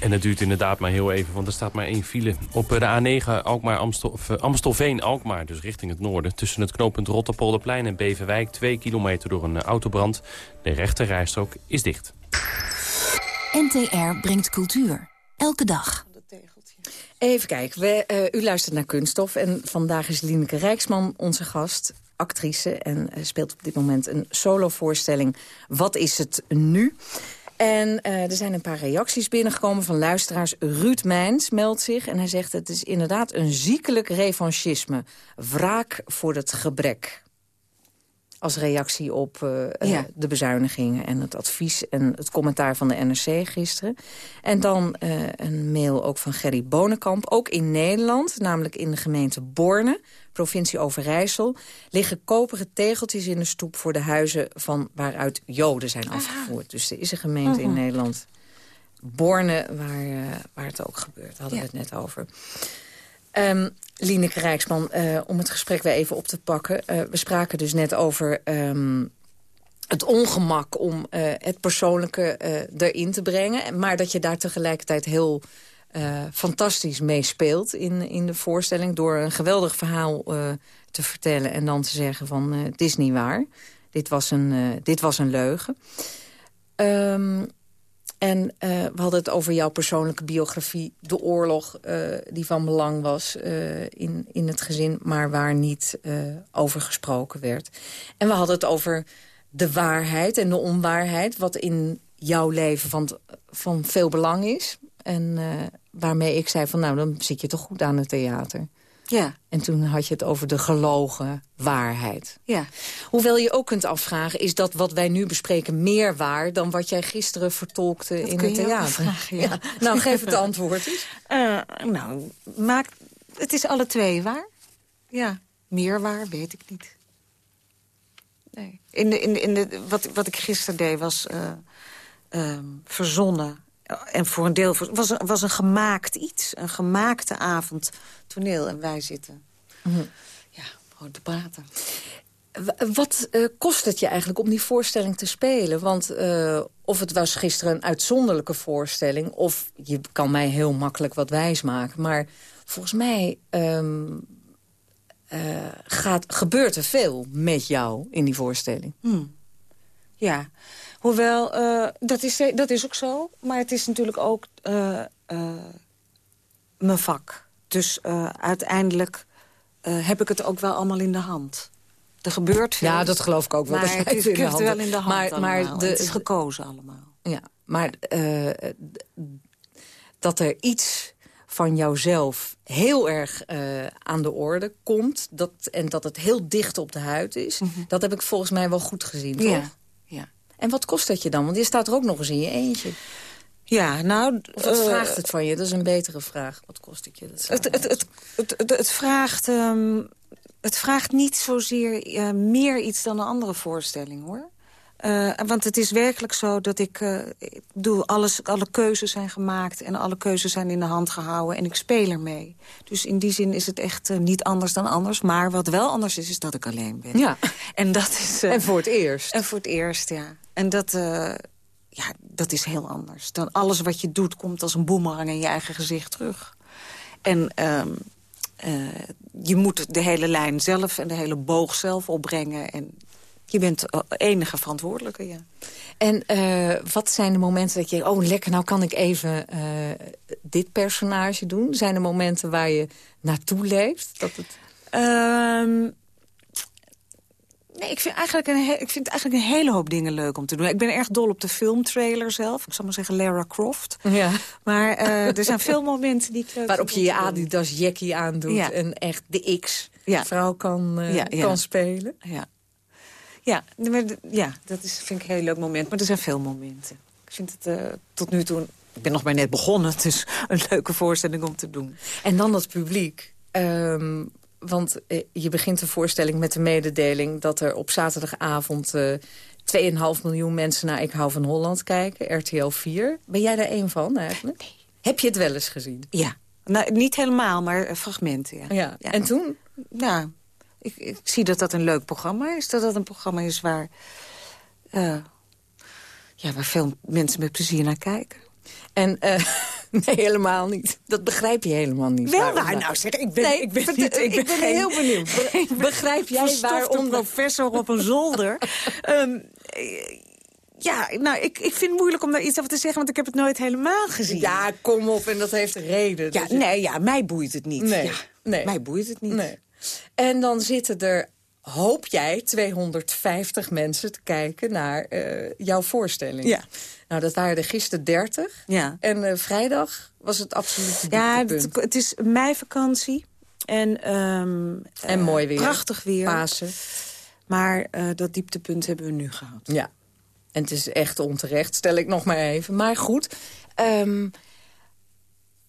En het duurt inderdaad maar heel even, want er staat maar één file. Op de A9 Alkmaar Amstel, uh, Amstelveen-Alkmaar, dus richting het noorden... tussen het knooppunt Rotterpolderplein en Beverwijk... twee kilometer door een uh, autobrand. De rechte rijstrook is dicht. NTR brengt cultuur. Elke dag. Even kijken, we, uh, u luistert naar Kunststof en vandaag is Lineke Rijksman onze gast actrice en uh, speelt op dit moment een solovoorstelling Wat is het nu? En uh, er zijn een paar reacties binnengekomen van luisteraars. Ruud Mijns meldt zich en hij zegt... het is inderdaad een ziekelijk revanchisme. Wraak voor het gebrek. Als reactie op uh, ja. de bezuinigingen en het advies... en het commentaar van de NRC gisteren. En dan uh, een mail ook van Gerry Bonenkamp. Ook in Nederland, namelijk in de gemeente Borne provincie Overijssel... liggen koperen tegeltjes in de stoep voor de huizen... van waaruit Joden zijn afgevoerd. Dus er is een gemeente in Nederland, Borne, waar, uh, waar het ook gebeurt. Hadden ja. we het net over. Um, Lineke Rijksman, uh, om het gesprek weer even op te pakken. Uh, we spraken dus net over um, het ongemak om het persoonlijke erin te brengen. Maar dat je daar tegelijkertijd heel fantastisch meespeelt in, in de voorstelling... door een geweldig verhaal te vertellen en dan te zeggen van... Het is niet waar, dit was een, dit was een leugen. Um, en we hadden het over jouw persoonlijke biografie... de oorlog die van belang was in, in het gezin... maar waar niet over gesproken werd. En we hadden het over de waarheid en de onwaarheid... wat in jouw leven van, van veel belang is... En waarmee ik zei van nou, dan zit je toch goed aan het theater. Ja. En toen had je het over de gelogen waarheid. Ja. Hoewel je ook kunt afvragen, is dat wat wij nu bespreken meer waar... dan wat jij gisteren vertolkte dat in het theater? Ja. ja. Nou, geef het antwoord eens. Uh, (laughs) nou, maak, het is alle twee waar. Ja, meer waar, weet ik niet. Nee. In de, in de, in de, wat, wat ik gisteren deed was uh, verzonnen en voor een deel was, was een gemaakt iets. Een gemaakte avond toneel. En wij zitten mm -hmm. ja, gewoon te praten. Wat uh, kost het je eigenlijk om die voorstelling te spelen? Want uh, of het was gisteren een uitzonderlijke voorstelling... of je kan mij heel makkelijk wat wijs maken. Maar volgens mij um, uh, gaat, gebeurt er veel met jou in die voorstelling. Hmm. Ja, Hoewel, uh, dat, is, dat is ook zo. Maar het is natuurlijk ook uh, uh, mijn vak. Dus uiteindelijk heb ik het ook wel allemaal in de hand. Er gebeurt veel. Ja, dat geloof ik ook wel. Maar het is in de hand. wel in de hand maar, maar de, het is gekozen allemaal. Ja, maar dat er iets van jouzelf heel erg uh, aan de orde komt... Dat, en dat het heel dicht op de huid is... Mhm. dat heb ik volgens mij wel goed gezien, toch? Ja. En wat kost dat je dan? Want je staat er ook nog eens in je eentje. Ja, nou... Of wat uh, vraagt het van je? Dat is een betere vraag. Wat kost het je? Dat het, het, het, het, het, vraagt... Um, het vraagt niet zozeer uh, meer iets dan een andere voorstelling, hoor. Uh, want het is werkelijk zo dat ik... Uh, ik bedoel, alles, alle keuzes zijn gemaakt en alle keuzes zijn in de hand gehouden... en ik speel ermee. Dus in die zin is het echt uh, niet anders dan anders. Maar wat wel anders is, is dat ik alleen ben. Ja. En, dat is, en voor het eerst. En voor het eerst, ja. En dat, ja, dat is heel anders. Dan alles wat je doet komt als een boemerang in je eigen gezicht terug. En... Uh, je moet de hele lijn zelf en de hele boog zelf opbrengen. En je bent enige verantwoordelijke, ja. En uh, wat zijn de momenten dat je... oh, lekker, nou kan ik even uh, dit personage doen? Zijn er momenten waar je naartoe leeft? Dat het... Um, Nee, ik vind, eigenlijk een ik vind eigenlijk een hele hoop dingen leuk om te doen. Ik ben erg dol op de filmtrailer zelf. Ik zal maar zeggen Lara Croft. Ja. Maar uh, er zijn veel momenten die ik leuk Waarop je je Adidas jackie aandoet ja. en echt de X-vrouw kan, uh, ja, kan spelen. Ja, ja, maar, ja dat is, vind ik een heel leuk moment. Maar er zijn veel momenten. Ik vind het uh, tot nu toe... Ik ben nog maar net begonnen, dus (laughs) een leuke voorstelling om te doen. En dan dat publiek. Um, want eh, je begint de voorstelling met de mededeling... dat er op zaterdagavond uh, eh, 2,5 miljoen mensen naar Ik hou van Holland kijken. RTL 4. Ben jij daar één van eigenlijk? Nee. Heb je het wel eens gezien? Ja. Nou, niet helemaal, maar eh, fragmenten, ja. ja. ja. En toen? Nou, ik, ik, zie dat dat een leuk programma is. Dat dat een programma is waar, uh, ja, waar veel mensen met plezier naar kijken. En uh, (laughs) nee, helemaal niet. Dat begrijp je helemaal niet. Wel waar, nou zeg, ik ben, nee, ik ben, niet, ik ben, ik ben geen, heel benieuwd. (laughs) begrijp jij waarom... professor op een zolder. um, (laughs) ja, nou, ik, ik vind het moeilijk om daar iets over te zeggen... want ik heb het nooit helemaal gezien. Ja, kom op, en dat heeft reden. Ja, nee, ja, mij boeit het niet. Nee, ja, nee. Mij boeit het niet. Nee. En dan zitten er hoop jij 250 mensen te kijken naar uh, jouw voorstelling. Ja. Nou, dat waren er gisteren 30. Ja. En uh, vrijdag was het absoluut Ja, het, het, is meivakantie. En, um, en uh, mooi weer. Prachtig weer. Pasen. Maar dat dieptepunt hebben we nu gehad. Ja. En het is echt onterecht, stel ik nog maar even. Maar goed, um,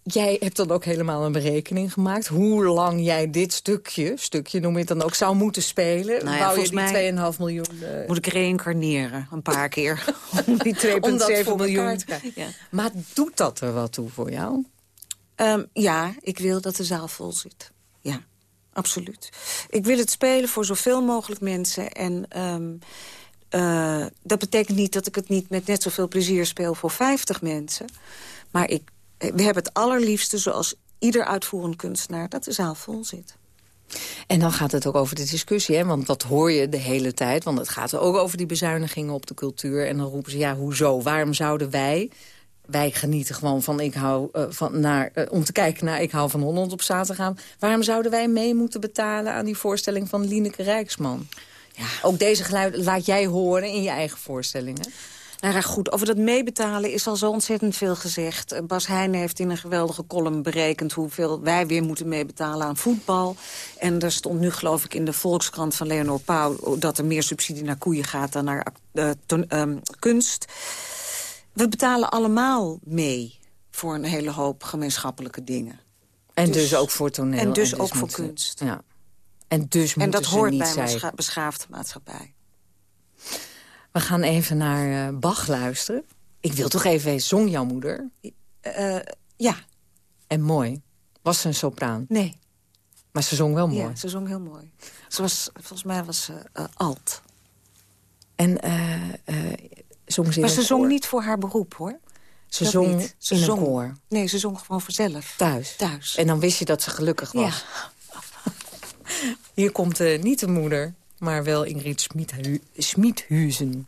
Jij hebt dan ook helemaal een berekening gemaakt. Hoe lang jij dit stukje, stukje noem je het dan ook, zou moeten spelen. Nou ja, Wou je die 2,5 miljoen... Uh... Moet ik reïncarneren, een paar keer. (laughs) om die 2,7 miljoen. Ja. Maar doet dat er wat toe voor jou? Um, ja, ik wil dat de zaal vol zit. Ja, absoluut. Ik wil het spelen voor zoveel mogelijk mensen. En um, uh, dat betekent niet dat ik het niet met net zoveel plezier speel voor 50 mensen. Maar ik we hebben het allerliefste, zoals ieder uitvoerend kunstenaar... dat de zaal vol zit. En dan gaat het ook over de discussie, hè? want dat hoor je de hele tijd. Want het gaat ook over die bezuinigingen op de cultuur. En dan roepen ze, ja, hoezo? Waarom zouden wij... Wij genieten gewoon van ik hou uh, van naar uh, om te kijken naar ik hou van Holland op zaterdag gaan. Waarom zouden wij mee moeten betalen aan die voorstelling van Lineke Rijksman? Ja. Ook deze geluiden laat jij horen in je eigen voorstellingen. Nou ja, goed, over dat meebetalen is al zo ontzettend veel gezegd. Eh, Bas Heijnen heeft in een geweldige column berekend... hoeveel wij weer moeten meebetalen aan voetbal. En er stond nu, geloof ik, in de Volkskrant van Leonor Pauw... dat er meer subsidie naar koeien gaat dan naar uh, ton, um, kunst. We betalen allemaal mee voor een hele hoop gemeenschappelijke dingen. En dus, dus ook voor toneel. En dus, en dus ook voor kunst. Ja. En dus En dat hoort bij een beschaafde maatschappij. We gaan even naar uh, Bach luisteren. Ik wil toch even weten, zong jouw moeder? Uh, ja. En mooi. Was ze een sopraan? Nee. Maar ze zong wel mooi? Ja, ze zong heel mooi. Ze was, volgens mij was ze uh, alt. En zong ze Maar ze zong niet voor haar beroep, hoor. Ze dat zong niet. Ze in zong, een koor? Nee, ze zong gewoon voor zelf. Thuis? Thuis. En dan wist je dat ze gelukkig was? Ja. (laughs) Hier komt niet de moeder maar wel Ingrid Schmidhuizen.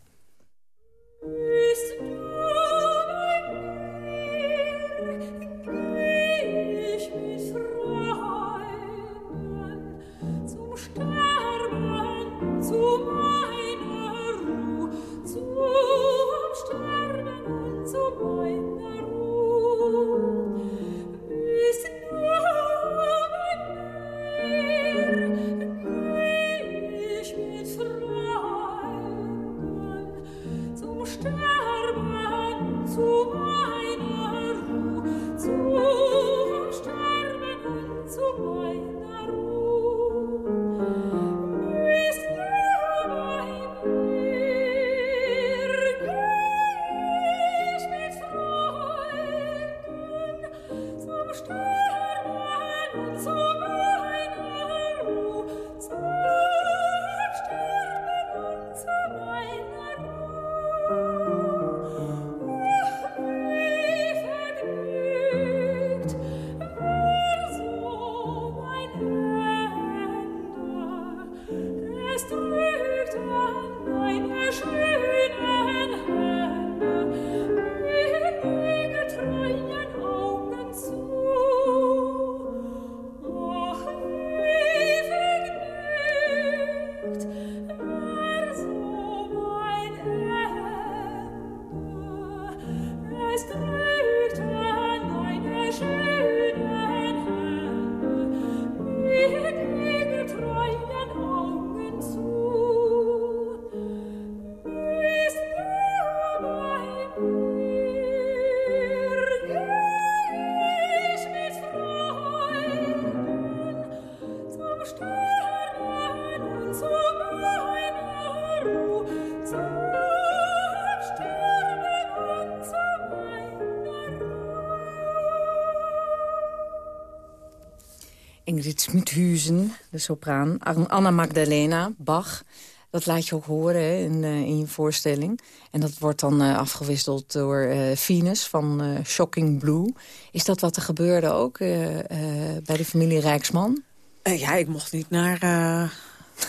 Ingrid Smithuizen, de sopraan. Anna Magdalena, Bach. Dat laat je ook horen in, uh, in, je voorstelling. En dat wordt dan uh, afgewisseld door uh, Venus van Shocking Blue. Is dat wat er gebeurde ook bij de familie Rijksman? ja, ik mocht niet naar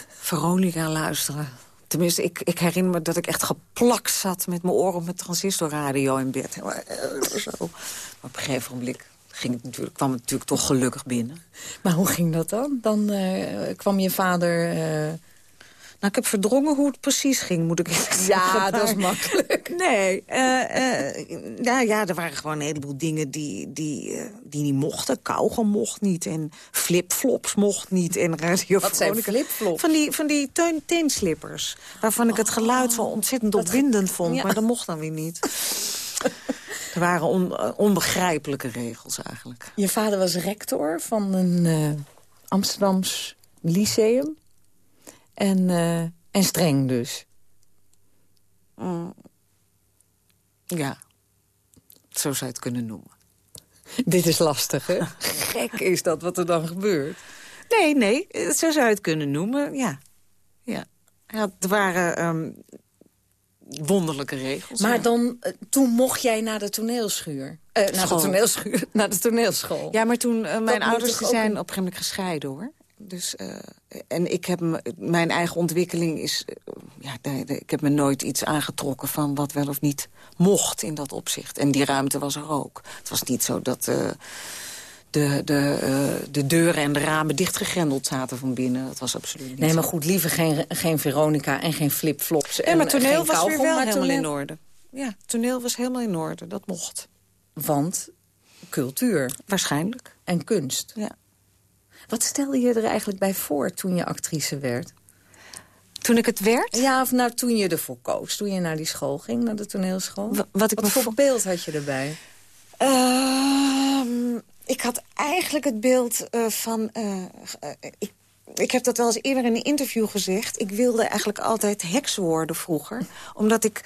Veronica luisteren. Tenminste, ik, ik, herinner me dat ik echt geplakt zat met mijn oren op mijn transistorradio in bed. Zo. Op een gegeven moment ging het natuurlijk, kwam het natuurlijk toch gelukkig binnen. Maar hoe ging dat dan? Dan uh, kwam je vader... Uh... Nou, ik heb verdrongen hoe het precies ging, moet ik (laughs) zeggen. Ja, dat is makkelijk. Nee, uh, nou ja, er waren gewoon een heleboel dingen die, die, die niet mochten. Kauwgom mocht niet en flipflops mocht niet. En radio Wat zijn flipflops? Van die, van die teenslippers, waarvan ik het geluid zo ontzettend opwindend vond. Maar dat mocht dan weer niet. (laughs) Er waren on, eh, onbegrijpelijke regels eigenlijk. Je vader was rector van een uh, Amsterdams lyceum. En, uh, en streng dus. Mm. Ja, zo zou je het kunnen noemen. (laughs) Dit is lastig, hè? (laughs) Gek is dat wat er dan gebeurt. Nee, nee, zo zou je het kunnen noemen, ja. ja. ja er waren um, wonderlijke regels. Maar dan, eh, toen mocht jij naar de toneelschuur. Uh, naar de toneelschuur, (laughs) naar de toneelschool. Ja, maar toen, uh, mijn ouders zijn op een gegeven moment gescheiden, hoor. Dus, uh, en ik heb mijn eigen ontwikkeling is... ja, de, de, ik heb me nooit iets aangetrokken van wat wel of niet mocht in dat opzicht. En die ruimte was er ook. Het was niet zo dat de, de, uh, de deuren en de ramen dichtgegrendeld zaten van binnen. Dat was absoluut niet Nee, maar goed, liever geen, geen Veronica en geen flipflops. Ja, maar toneel was weer wel helemaal in orde. Ja, toneel was helemaal in orde. Dat mocht. Want cultuur. Waarschijnlijk. En kunst. Ja. Wat stelde je er eigenlijk bij voor toen je actrice werd? Toen ik het werd? Ja, of nou toen je ervoor koos. Toen je naar die school ging, naar de toneelschool. wat, wat ik wat voor beeld had je erbij? Uh, ik had eigenlijk het beeld uh, van... Uh, ik, ik heb dat wel eens eerder in een interview gezegd. Ik wilde eigenlijk altijd heks worden vroeger. Omdat ik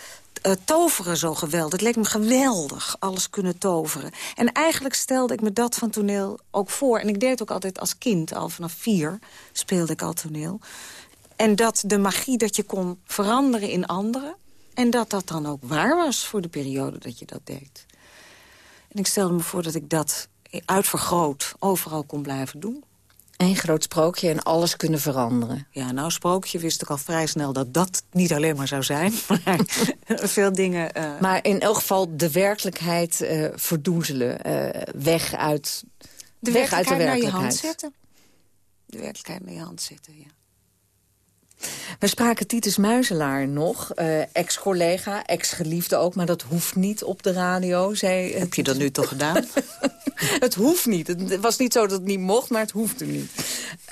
toveren zo geweldig. Het leek me geweldig, alles kunnen toveren. En eigenlijk stelde ik me dat van toneel ook voor. En ik deed het ook altijd als kind, al vanaf vier speelde ik al toneel. En dat de magie dat je kon veranderen in anderen... en dat dat dan ook waar was voor de periode dat je dat deed. En ik stelde me voor dat ik dat uitvergroot overal kon blijven doen. Een groot sprookje en alles kunnen veranderen. Ja, nou, sprookje wist ik al vrij snel dat dat niet alleen maar zou zijn. (laughs) Maar veel dingen... Uh... Maar in elk geval de werkelijkheid uh, verdoezelen. Uh, weg uit de weg uit de werkelijkheid. naar je hand zetten. De werkelijkheid naar je hand zetten, ja. We spraken Titus Muizelaar nog, uh, ex-collega, ex-geliefde ook... maar dat hoeft niet op de radio. Zij, Heb je dat nu toch gedaan? (laughs) het hoeft niet. Het was niet zo dat het niet mocht, maar het hoefde niet.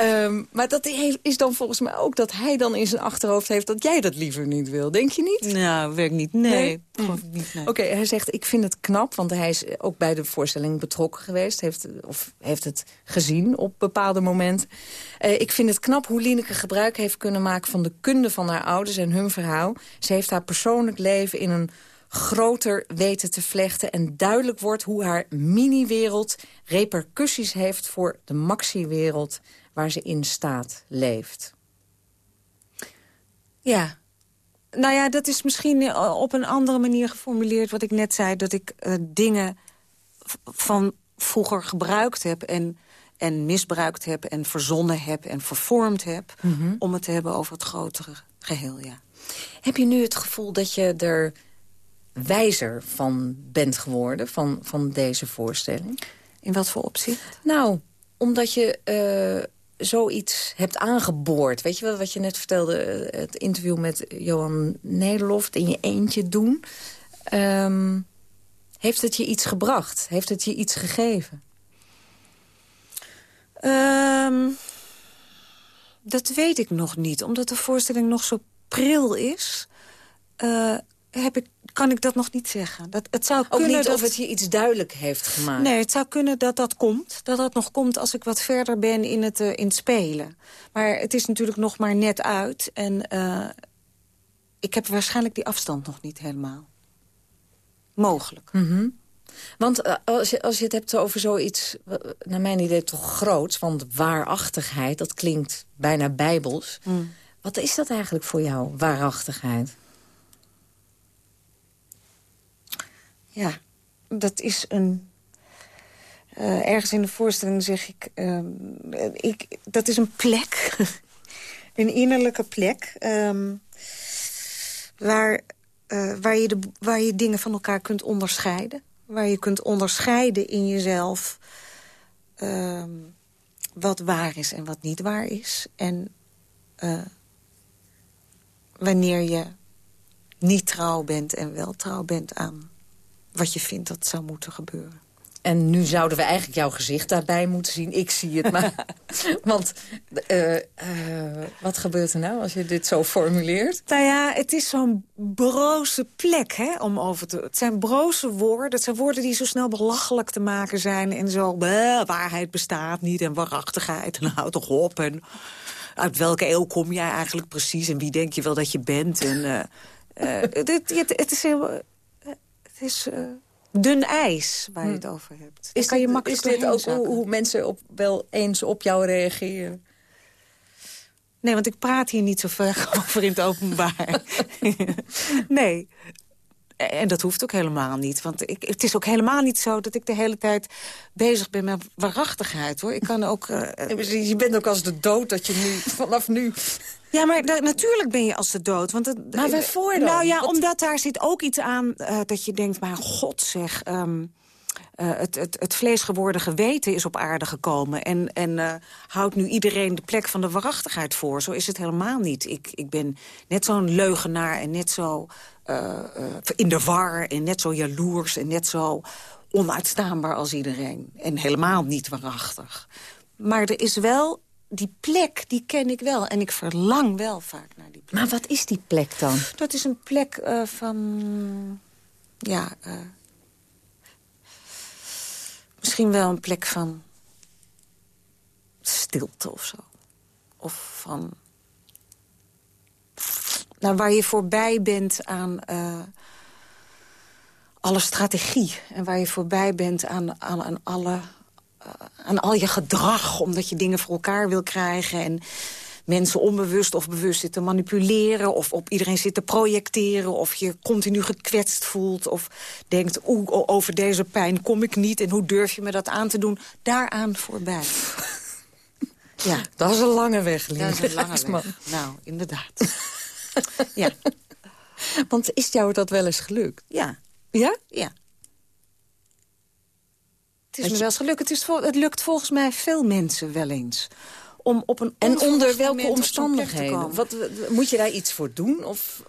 Um, maar dat is dan volgens mij ook dat hij dan in zijn achterhoofd heeft... dat jij dat liever niet wil. Denk je niet? Nou, werkt niet. Nee. nee? nee. Oké, hij zegt, ik vind het knap, want hij is ook bij de voorstelling betrokken geweest. Heeft, of heeft het gezien op bepaalde momenten. Uh, ik vind het knap hoe Lineke gebruik heeft kunnen maken... van de kunde van haar ouders en hun verhaal. Ze heeft haar persoonlijk leven in een groter weten te vlechten... en duidelijk wordt hoe haar mini-wereld repercussies heeft... voor de maxi-wereld waar ze in staat leeft. Ja. Nou ja, dat is misschien eh, op een andere manier geformuleerd... wat ik net zei, dat ik uh, dingen van vroeger gebruikt heb... en, en misbruikt heb en verzonnen heb en vervormd heb... Mm -hmm. om het te hebben over het grotere geheel, ja. Heb je nu het gevoel dat je er wijzer van bent geworden, van, van deze voorstelling? In wat voor opzicht? Nou, omdat je uh, zoiets hebt aangeboord. Weet je wel, wat je net vertelde, het interview met Johan Nederlof... in je eentje doen. Um, heeft het je iets gebracht? Heeft het je iets gegeven? Um, dat weet ik nog niet, omdat de voorstelling nog zo pril is... Uh, heb ik, kan ik dat nog niet zeggen. Dat, het zou Ook kunnen niet dat... of het je iets duidelijk heeft gemaakt? Nee, het zou kunnen dat dat komt. Dat dat nog komt als ik wat verder ben in het, uh, in het spelen. Maar het is natuurlijk nog maar net uit. En uh, ik heb waarschijnlijk die afstand nog niet helemaal. Mogelijk. Mm -hmm. Want uh, als, je, als je het hebt over zoiets, naar mijn idee toch groots... want waarachtigheid, dat klinkt bijna bijbels... Mm. Wat is dat eigenlijk voor jou, waarachtigheid? Ja, dat is een... Uh, ergens in de voorstelling zeg ik, ik... Dat is een plek, (laughs) een innerlijke plek... Um, waar, waar, je de, waar je dingen van elkaar kunt onderscheiden. Waar je kunt onderscheiden in jezelf... Um, wat waar is en wat niet waar is. En uh, wanneer je niet trouw bent en wel trouw bent aan wat je vindt dat zou moeten gebeuren. En nu zouden we eigenlijk jouw gezicht daarbij moeten zien. Ik zie het maar. (laughs) Want uh, uh, wat gebeurt er nou als je dit zo formuleert? Nou ja, het is zo'n broze plek hè, om over te... Het zijn broze woorden. Het zijn woorden die zo snel belachelijk te maken zijn. En zo, waarheid bestaat niet en waarachtigheid. En houd toch op. En uit welke eeuw kom jij eigenlijk precies? En wie denk je wel dat je bent? En uh, het, het, het is heel... Het is dun ijs waar je het over hebt. Is, kan je makkelijk is dit ook hoe, hoe, mensen op, wel eens op jou reageren? Nee, want ik praat hier niet zo ver (laughs) over in het openbaar. (laughs) nee. En dat hoeft ook helemaal niet. Want ik, het is ook helemaal niet zo dat ik de hele tijd bezig ben met waarachtigheid. hoor. Ik kan ook... (laughs) Uh, je bent ook als de dood dat je nu, (laughs) vanaf nu... Ja, maar natuurlijk ben je als de dood. Want het, maar waarvoor dan? Nou ja, Wat... omdat daar zit ook iets aan uh, dat je denkt... maar god zeg, um, uh, het, het, het vleesgeworden geweten is op aarde gekomen... en, en uh, houdt nu iedereen de plek van de waarachtigheid voor. Zo is het helemaal niet. Ik, ik ben net zo'n leugenaar en net zo in de war... en net zo jaloers en net zo onuitstaanbaar als iedereen. En helemaal niet waarachtig. Maar er is wel die plek, die ken ik wel. En ik verlang wel vaak naar die plek. Maar wat is die plek dan? Dat is een plek uh, van... Ja... Uh, misschien wel een plek van... stilte of zo. Of van... Nou, waar je voorbij bent aan... Uh, alle strategie. En waar je voorbij bent aan, aan, aan alle aan al je gedrag, omdat je dingen voor elkaar wil krijgen... en mensen onbewust of bewust zitten manipuleren... of op iedereen zit te projecteren... of je continu gekwetst voelt... of denkt, oeh, over deze pijn kom ik niet... en hoe durf je me dat aan te doen? Daaraan voorbij. (laughs) ja. Dat is een lange weg, Lien. Dat is een lange weg. Nou, inderdaad. (laughs) ja. (laughs) Want is jou dat wel eens gelukt? Ja. Ja? Ja. Het is me wel eens gelukt. Het, is, het lukt volgens mij veel mensen wel eens. Om op een en onder welke omstandigheden? Wat, moet je daar iets voor doen? Of...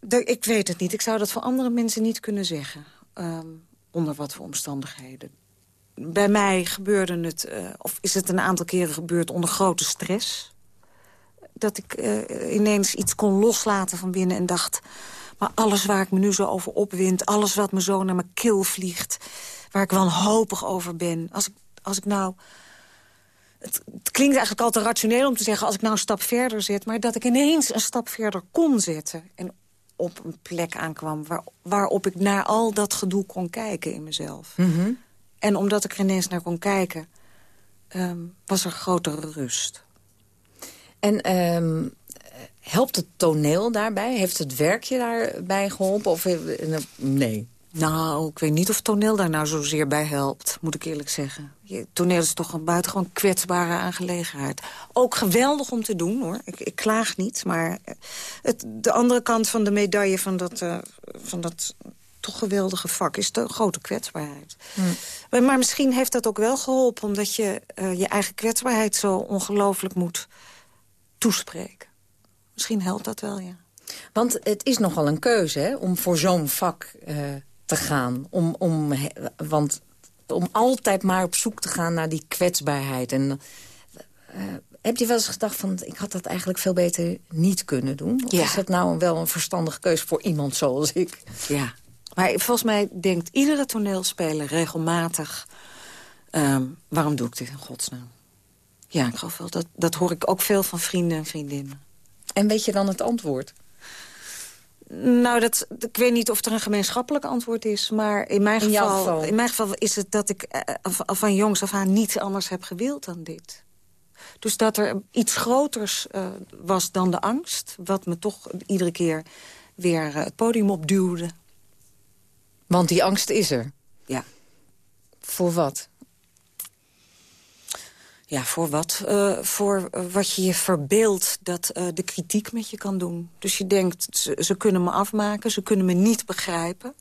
De, ik weet het niet. Ik zou dat voor andere mensen niet kunnen zeggen. Um, onder wat voor omstandigheden. Bij mij gebeurde het, uh, of is het een aantal keren gebeurd onder grote stress. Dat ik uh, ineens iets kon loslaten van binnen en dacht... maar alles waar ik me nu zo over opwind... alles wat me zo naar mijn keel vliegt waar ik wanhopig over ben. Als ik, als ik nou... Het, het, klinkt eigenlijk al te rationeel om te zeggen... als ik nou een stap verder zet... maar dat ik ineens een stap verder kon zetten. En op een plek aankwam... Waar, waarop ik naar al dat gedoe kon kijken in mezelf. Mhm. En omdat ik er ineens naar kon kijken, ehm, was er grotere rust. En ehm, helpt het toneel daarbij? Heeft het werkje daarbij geholpen? Of, eh, nee. Nou, ik weet niet of toneel daar nou zozeer bij helpt, moet ik eerlijk zeggen. Je, toneel is toch een buitengewoon kwetsbare aangelegenheid. Ook geweldig om te doen, hoor. Ik, ik klaag niet, maar eh, het, de andere kant van de medaille van dat, eh, van dat toch geweldige vak is de grote kwetsbaarheid. Maar, maar misschien heeft dat ook wel geholpen, omdat je je eigen kwetsbaarheid zo ongelooflijk moet toespreken. Misschien helpt dat wel, ja. Want het is nogal een keuze hè, om voor zo'n vak eh, te gaan. Om, om, he- want om altijd maar op zoek te gaan naar die kwetsbaarheid. En, eh, heb je wel eens gedacht van, ik had dat eigenlijk veel beter niet kunnen doen? Of Ja. is dat nou wel een verstandige keuze voor iemand zoals ik? Ja. Maar volgens mij denkt iedere toneelspeler regelmatig... ehm, waarom doe ik dit in godsnaam? Ja, ik geloof wel. Dat, dat hoor ik ook veel van vrienden en vriendinnen. En weet je dan het antwoord? Nou, dat, ik weet niet of er een gemeenschappelijk antwoord is. Maar in mijn, In geval, geval? in mijn geval is het dat ik eh, van- van jongs af aan niets anders heb gewild dan dit. Dus dat er iets groters eh, was dan de angst. Wat me toch iedere keer weer eh, het podium opduwde. Want die angst is er. Ja. Voor wat? Ja, voor wat? Eh, voor eh, wat je je verbeeldt dat eh, de kritiek met je kan doen. Dus je denkt, ze, ze kunnen me afmaken, ze kunnen me niet begrijpen.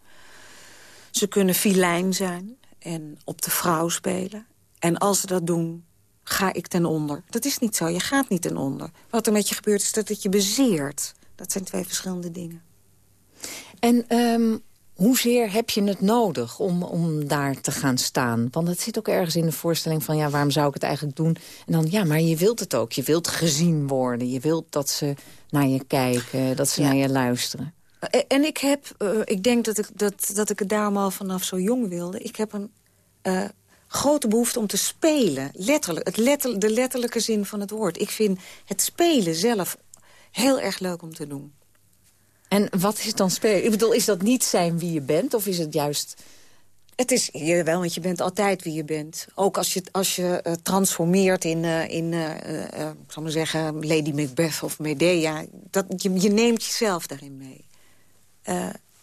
Ze kunnen filijn zijn en op de vrouw spelen. En als ze dat doen, ga ik ten onder. Dat is niet zo, je gaat niet ten onder. Wat er met je gebeurt is dat het je bezeert. Dat zijn twee verschillende dingen. En ehm, hoezeer heb je het nodig om, om daar te gaan staan? Want het zit ook ergens in de voorstelling van... ja, waarom zou ik het eigenlijk doen? En dan, ja, maar je wilt het ook. Je wilt gezien worden. Je wilt dat ze naar je kijken, dat ze Ja. naar je luisteren. Eh, En ik heb, eh, ik denk dat ik, dat, dat ik het daarom al vanaf zo jong wilde. Ik heb een eh, grote behoefte om te spelen. Letterlijk, het letter, de letterlijke zin van het woord. Ik vind het spelen zelf heel erg leuk om te doen. En wat is dan spelen? Ik bedoel, is dat niet zijn wie je bent? Of is het juist... Het is wel, want je bent altijd wie je bent. Ook als je, als je eh, transformeert in, eh, in ik zal maar zeggen, Lady Macbeth of Medea. Dat, je, je neemt jezelf daarin mee.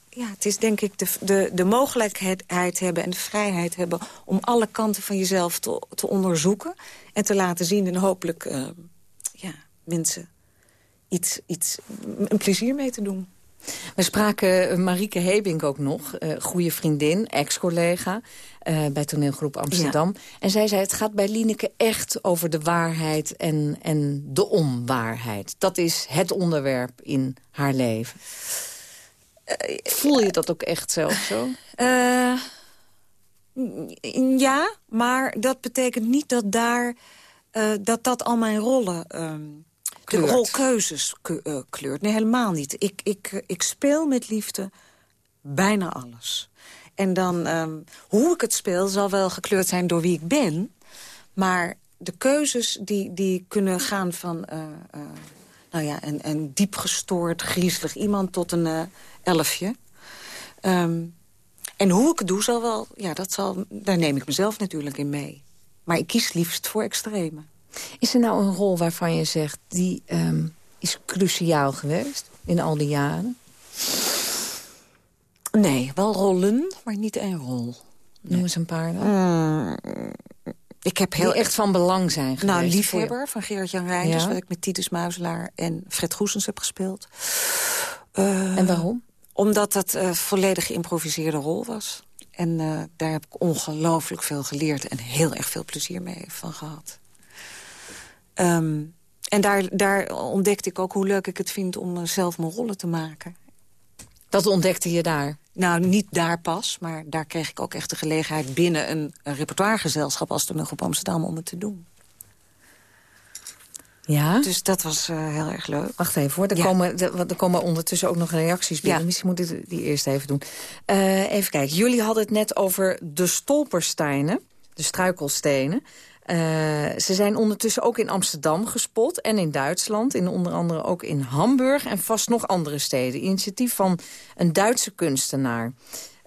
Ja, het is denk ik de, de, de mogelijkheid hebben en de vrijheid hebben... om alle kanten van jezelf te, te onderzoeken en te laten zien... en hopelijk ja, mensen iets, iets, een plezier mee te doen. We spraken eh, Marieke Hebink ook nog, eh goede vriendin, ex-collega... eh, bij toneelgroep Amsterdam. En zij zei, het gaat bij Lineke echt over de waarheid en, en de onwaarheid. Dat is het onderwerp in haar leven. Voel je dat ook echt zelf zo? Eh, ja, maar dat betekent niet dat daar, eh, dat, dat al mijn rollen... ehm, de Kleurt. rolkeuzes ke- eh, kleurt. Nee, helemaal niet. Ik, ik, ik speel met liefde bijna alles. En dan, ehm, hoe ik het speel, zal wel gekleurd zijn door wie ik ben. Maar de keuzes die, die kunnen gaan van... eh, eh, nou ja, een, een diep gestoord, griezelig iemand tot een elfje. Ehm, en hoe ik het doe, zal wel, ja, dat zal, daar neem ik mezelf natuurlijk in mee. Maar ik kies liefst voor extreme. Is er nou een rol waarvan je zegt, die ehm, is cruciaal geweest in al die jaren? Nee, wel rollen, maar niet één rol. Noem eens een paar dan. Mm, ik heb heel die echt van belang zijn geweest. Nou, voor je. Liefhebber van Gerard-Jan Reinders... Ja. waar ik met Titus Muizelaar en Fred Goesens heb gespeeld. Eh, En waarom? Omdat dat een volledig geïmproviseerde rol was. En eh, daar heb ik ongelooflijk veel geleerd... en heel erg veel plezier mee van gehad. Ehm, en daar, daar ontdekte ik ook hoe leuk ik het vind om eh, zelf mijn rollen te maken. Dat ontdekte je daar. Nou, niet daar pas, maar daar kreeg ik ook echt de gelegenheid... binnen een, een repertoiregezelschap als Toneelgroep Amsterdam om het te doen. Ja? Dus dat was eh, heel erg leuk. Wacht even hoor, er, Ja. komen, er, er komen ondertussen ook nog reacties binnen. Ja. Misschien moet ik die eerst even doen. Eh, even kijken, jullie hadden het net over de Stolpersteinen. de struikelstenen. Uh, ze zijn ondertussen ook in Amsterdam gespot en in Duitsland. In onder andere ook in Hamburg en vast nog andere steden. Initiatief van een Duitse kunstenaar.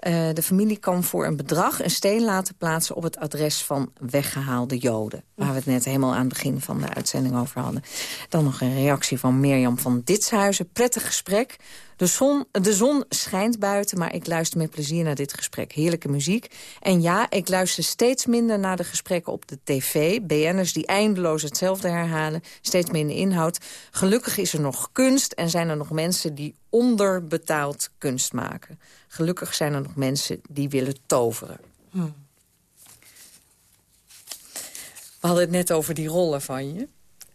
Uh, de familie kan voor een bedrag een steen laten plaatsen... op het adres van weggehaalde joden. Waar we het net helemaal aan het begin van de uitzending over hadden. Dan nog een reactie van Mirjam van Ditshuizen. Prettig gesprek. De zon, de zon schijnt buiten, maar ik luister met plezier naar dit gesprek. Heerlijke muziek. En ja, ik luister steeds minder naar de gesprekken op de tv. BN'ers die eindeloos hetzelfde herhalen. Steeds minder inhoud. Gelukkig is er nog kunst en zijn er nog mensen die onderbetaald kunst maken. Gelukkig zijn er nog mensen die willen toveren. Hm. We hadden het net over die rollen van je,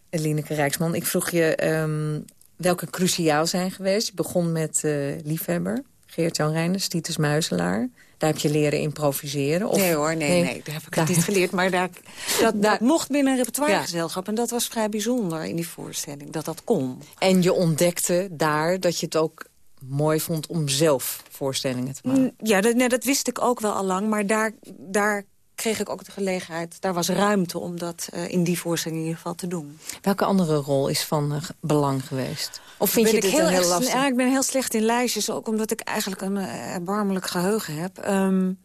Elineke Rijksman. Ik vroeg je um, welke cruciaal zijn geweest. Je begon met uh, Liefhebber, Geert-Jan Reinders, Titus Muizelaar. Daar heb je leren improviseren? Of... Nee hoor, nee, nee, daar heb ik het niet (laughs) geleerd. Maar daar, (laughs) dat, dat mocht binnen een repertoiregezelschap. En dat was vrij bijzonder in die voorstelling, dat dat kon. En je ontdekte daar dat je het ook mooi vond om zelf voorstellingen te maken. Mm, ja, dat, nee, dat wist ik ook wel al lang. Maar daar, daar kreeg ik ook de gelegenheid, daar was ruimte om dat uh, in die voorstelling in ieder geval te doen. Welke andere rol is van uh, belang geweest? Of vind ben je dit heel, heel lastig? Ja, ik ben heel slecht in lijstjes, ook omdat ik eigenlijk een uh, erbarmelijk geheugen heb. Um,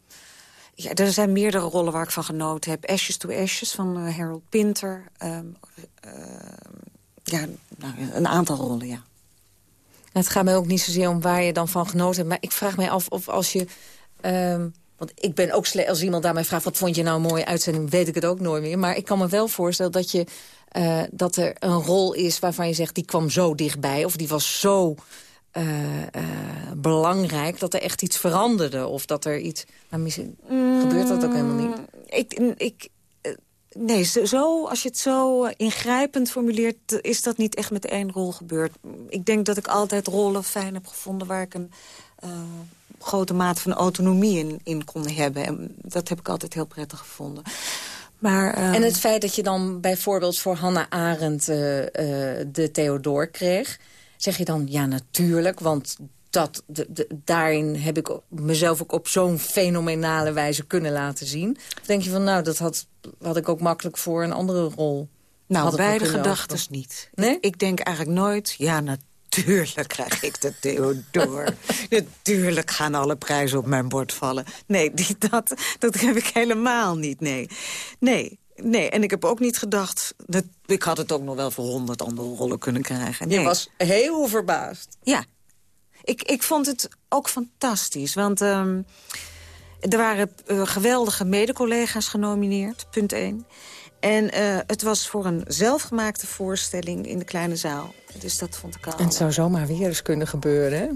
ja, er zijn meerdere rollen waar ik van genoten heb. Ashes to Ashes van Harold Pinter. Um, ja, nou, een aantal rollen, ja. Het gaat mij ook niet zozeer om waar je dan van genoten hebt. Maar ik vraag mij af of als je... Um, want ik ben ook slecht, als iemand daarmee vraagt... wat vond je nou een mooie uitzending, weet ik het ook nooit meer. Maar ik kan me wel voorstellen dat, je, uh, dat er een rol is... waarvan je zegt, die kwam zo dichtbij. Of die was zo uh, uh, belangrijk dat er echt iets veranderde. Of dat er iets... Maar misschien mm, gebeurt dat ook helemaal niet. Ik... ik Nee, zo, als je het zo ingrijpend formuleert... is dat niet echt met één rol gebeurd. Ik denk dat ik altijd rollen fijn heb gevonden... waar ik een grote mate van autonomie in, in kon hebben. En dat heb ik altijd heel prettig gevonden. Maar, um... En het feit dat je dan bijvoorbeeld voor Hannah Arendt uh, uh, de Theodor kreeg... zeg je dan, ja natuurlijk, want dat, de, de, daarin heb ik mezelf ook op zo'n fenomenale wijze kunnen laten zien. Of denk je van, nou, dat had, had ik ook makkelijk voor een andere rol. Nou, beide gedachten niet. Nee? Ik, ik, denk eigenlijk nooit, ja, natuurlijk Natuurlijk krijg ik de Theodor. (laughs) Natuurlijk gaan alle prijzen op mijn bord vallen. Nee, die, dat, dat heb ik helemaal niet, nee. Nee, nee. En ik heb ook niet gedacht... Dat, ik had het ook nog wel voor honderd andere rollen kunnen krijgen. Nee. Je was heel verbaasd. Ja. Ik, ik vond het ook fantastisch, want... Um, er waren uh, geweldige mede-collega's genomineerd, punt 1. En uh, het was voor een zelfgemaakte voorstelling in de kleine zaal. Dus dat vond ik al... En het zou zomaar weer eens kunnen gebeuren, hè?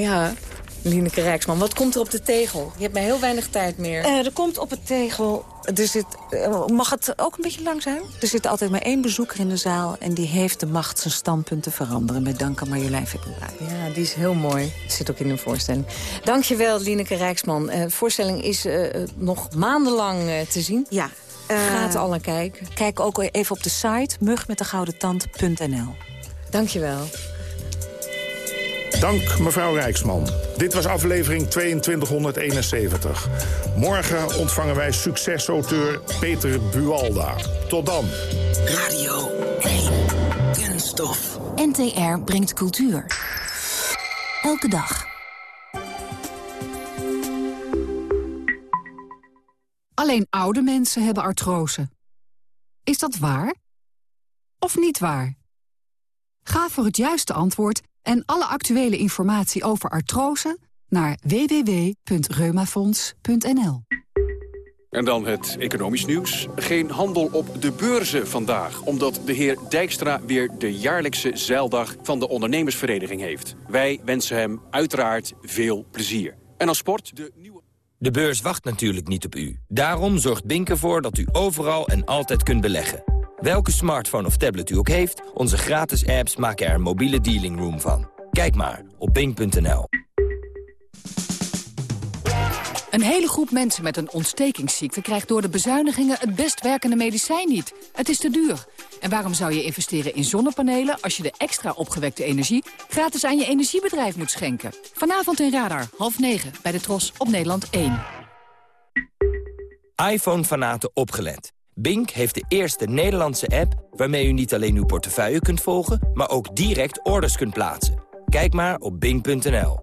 Ja, Lineke Rijksman. Wat komt er op de tegel? Je hebt maar heel weinig tijd meer. Uh, er komt op het tegel... Er zit, uh, mag het ook een beetje lang zijn? Er zit altijd maar één bezoeker in de zaal... en die heeft de macht zijn standpunt te veranderen. Met dank aan Marjolein. Ja, die is heel mooi. Dat zit ook in de voorstelling. Dankjewel, Lineke Rijksman. Uh, de voorstelling is nog maandenlang te zien. Ja, Gaat al naar kijken. Kijk ook even op de site mugmetdegoudentand.nl. Dankjewel. Dank mevrouw Rijksman. Dit was aflevering 2271. Morgen ontvangen wij succesauteur Peter Bualda. Tot dan. Radio 1. Kunststof. NTR brengt cultuur. Elke dag. Alleen oude mensen hebben artrose. Is dat waar? Of niet waar? Ga voor het juiste antwoord en alle actuele informatie over artrose naar www.reumafonds.nl. En dan het economisch nieuws. Geen handel op de beurzen vandaag, omdat de heer Dijkstra weer de jaarlijkse zeildag van de ondernemersvereniging heeft. Wij wensen hem uiteraard veel plezier. En als sport de. De beurs wacht natuurlijk niet op u. Daarom zorgt Bink ervoor dat u overal en altijd kunt beleggen. Welke smartphone of tablet u ook heeft, onze gratis apps maken er een mobiele dealing room van. Kijk maar op bink.nl. Een hele groep mensen met een ontstekingsziekte krijgt door de bezuinigingen het best werkende medicijn niet. Het is te duur. En waarom zou je investeren in zonnepanelen als je de extra opgewekte energie gratis aan je energiebedrijf moet schenken? Vanavond in Radar, half negen, bij de Tros op Nederland 1. iPhone-fanaten opgelet. Bink heeft de eerste Nederlandse app waarmee u niet alleen uw portefeuille kunt volgen... maar ook direct orders kunt plaatsen. Kijk maar op bink.nl.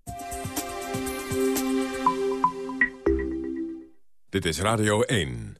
Dit is Radio 1.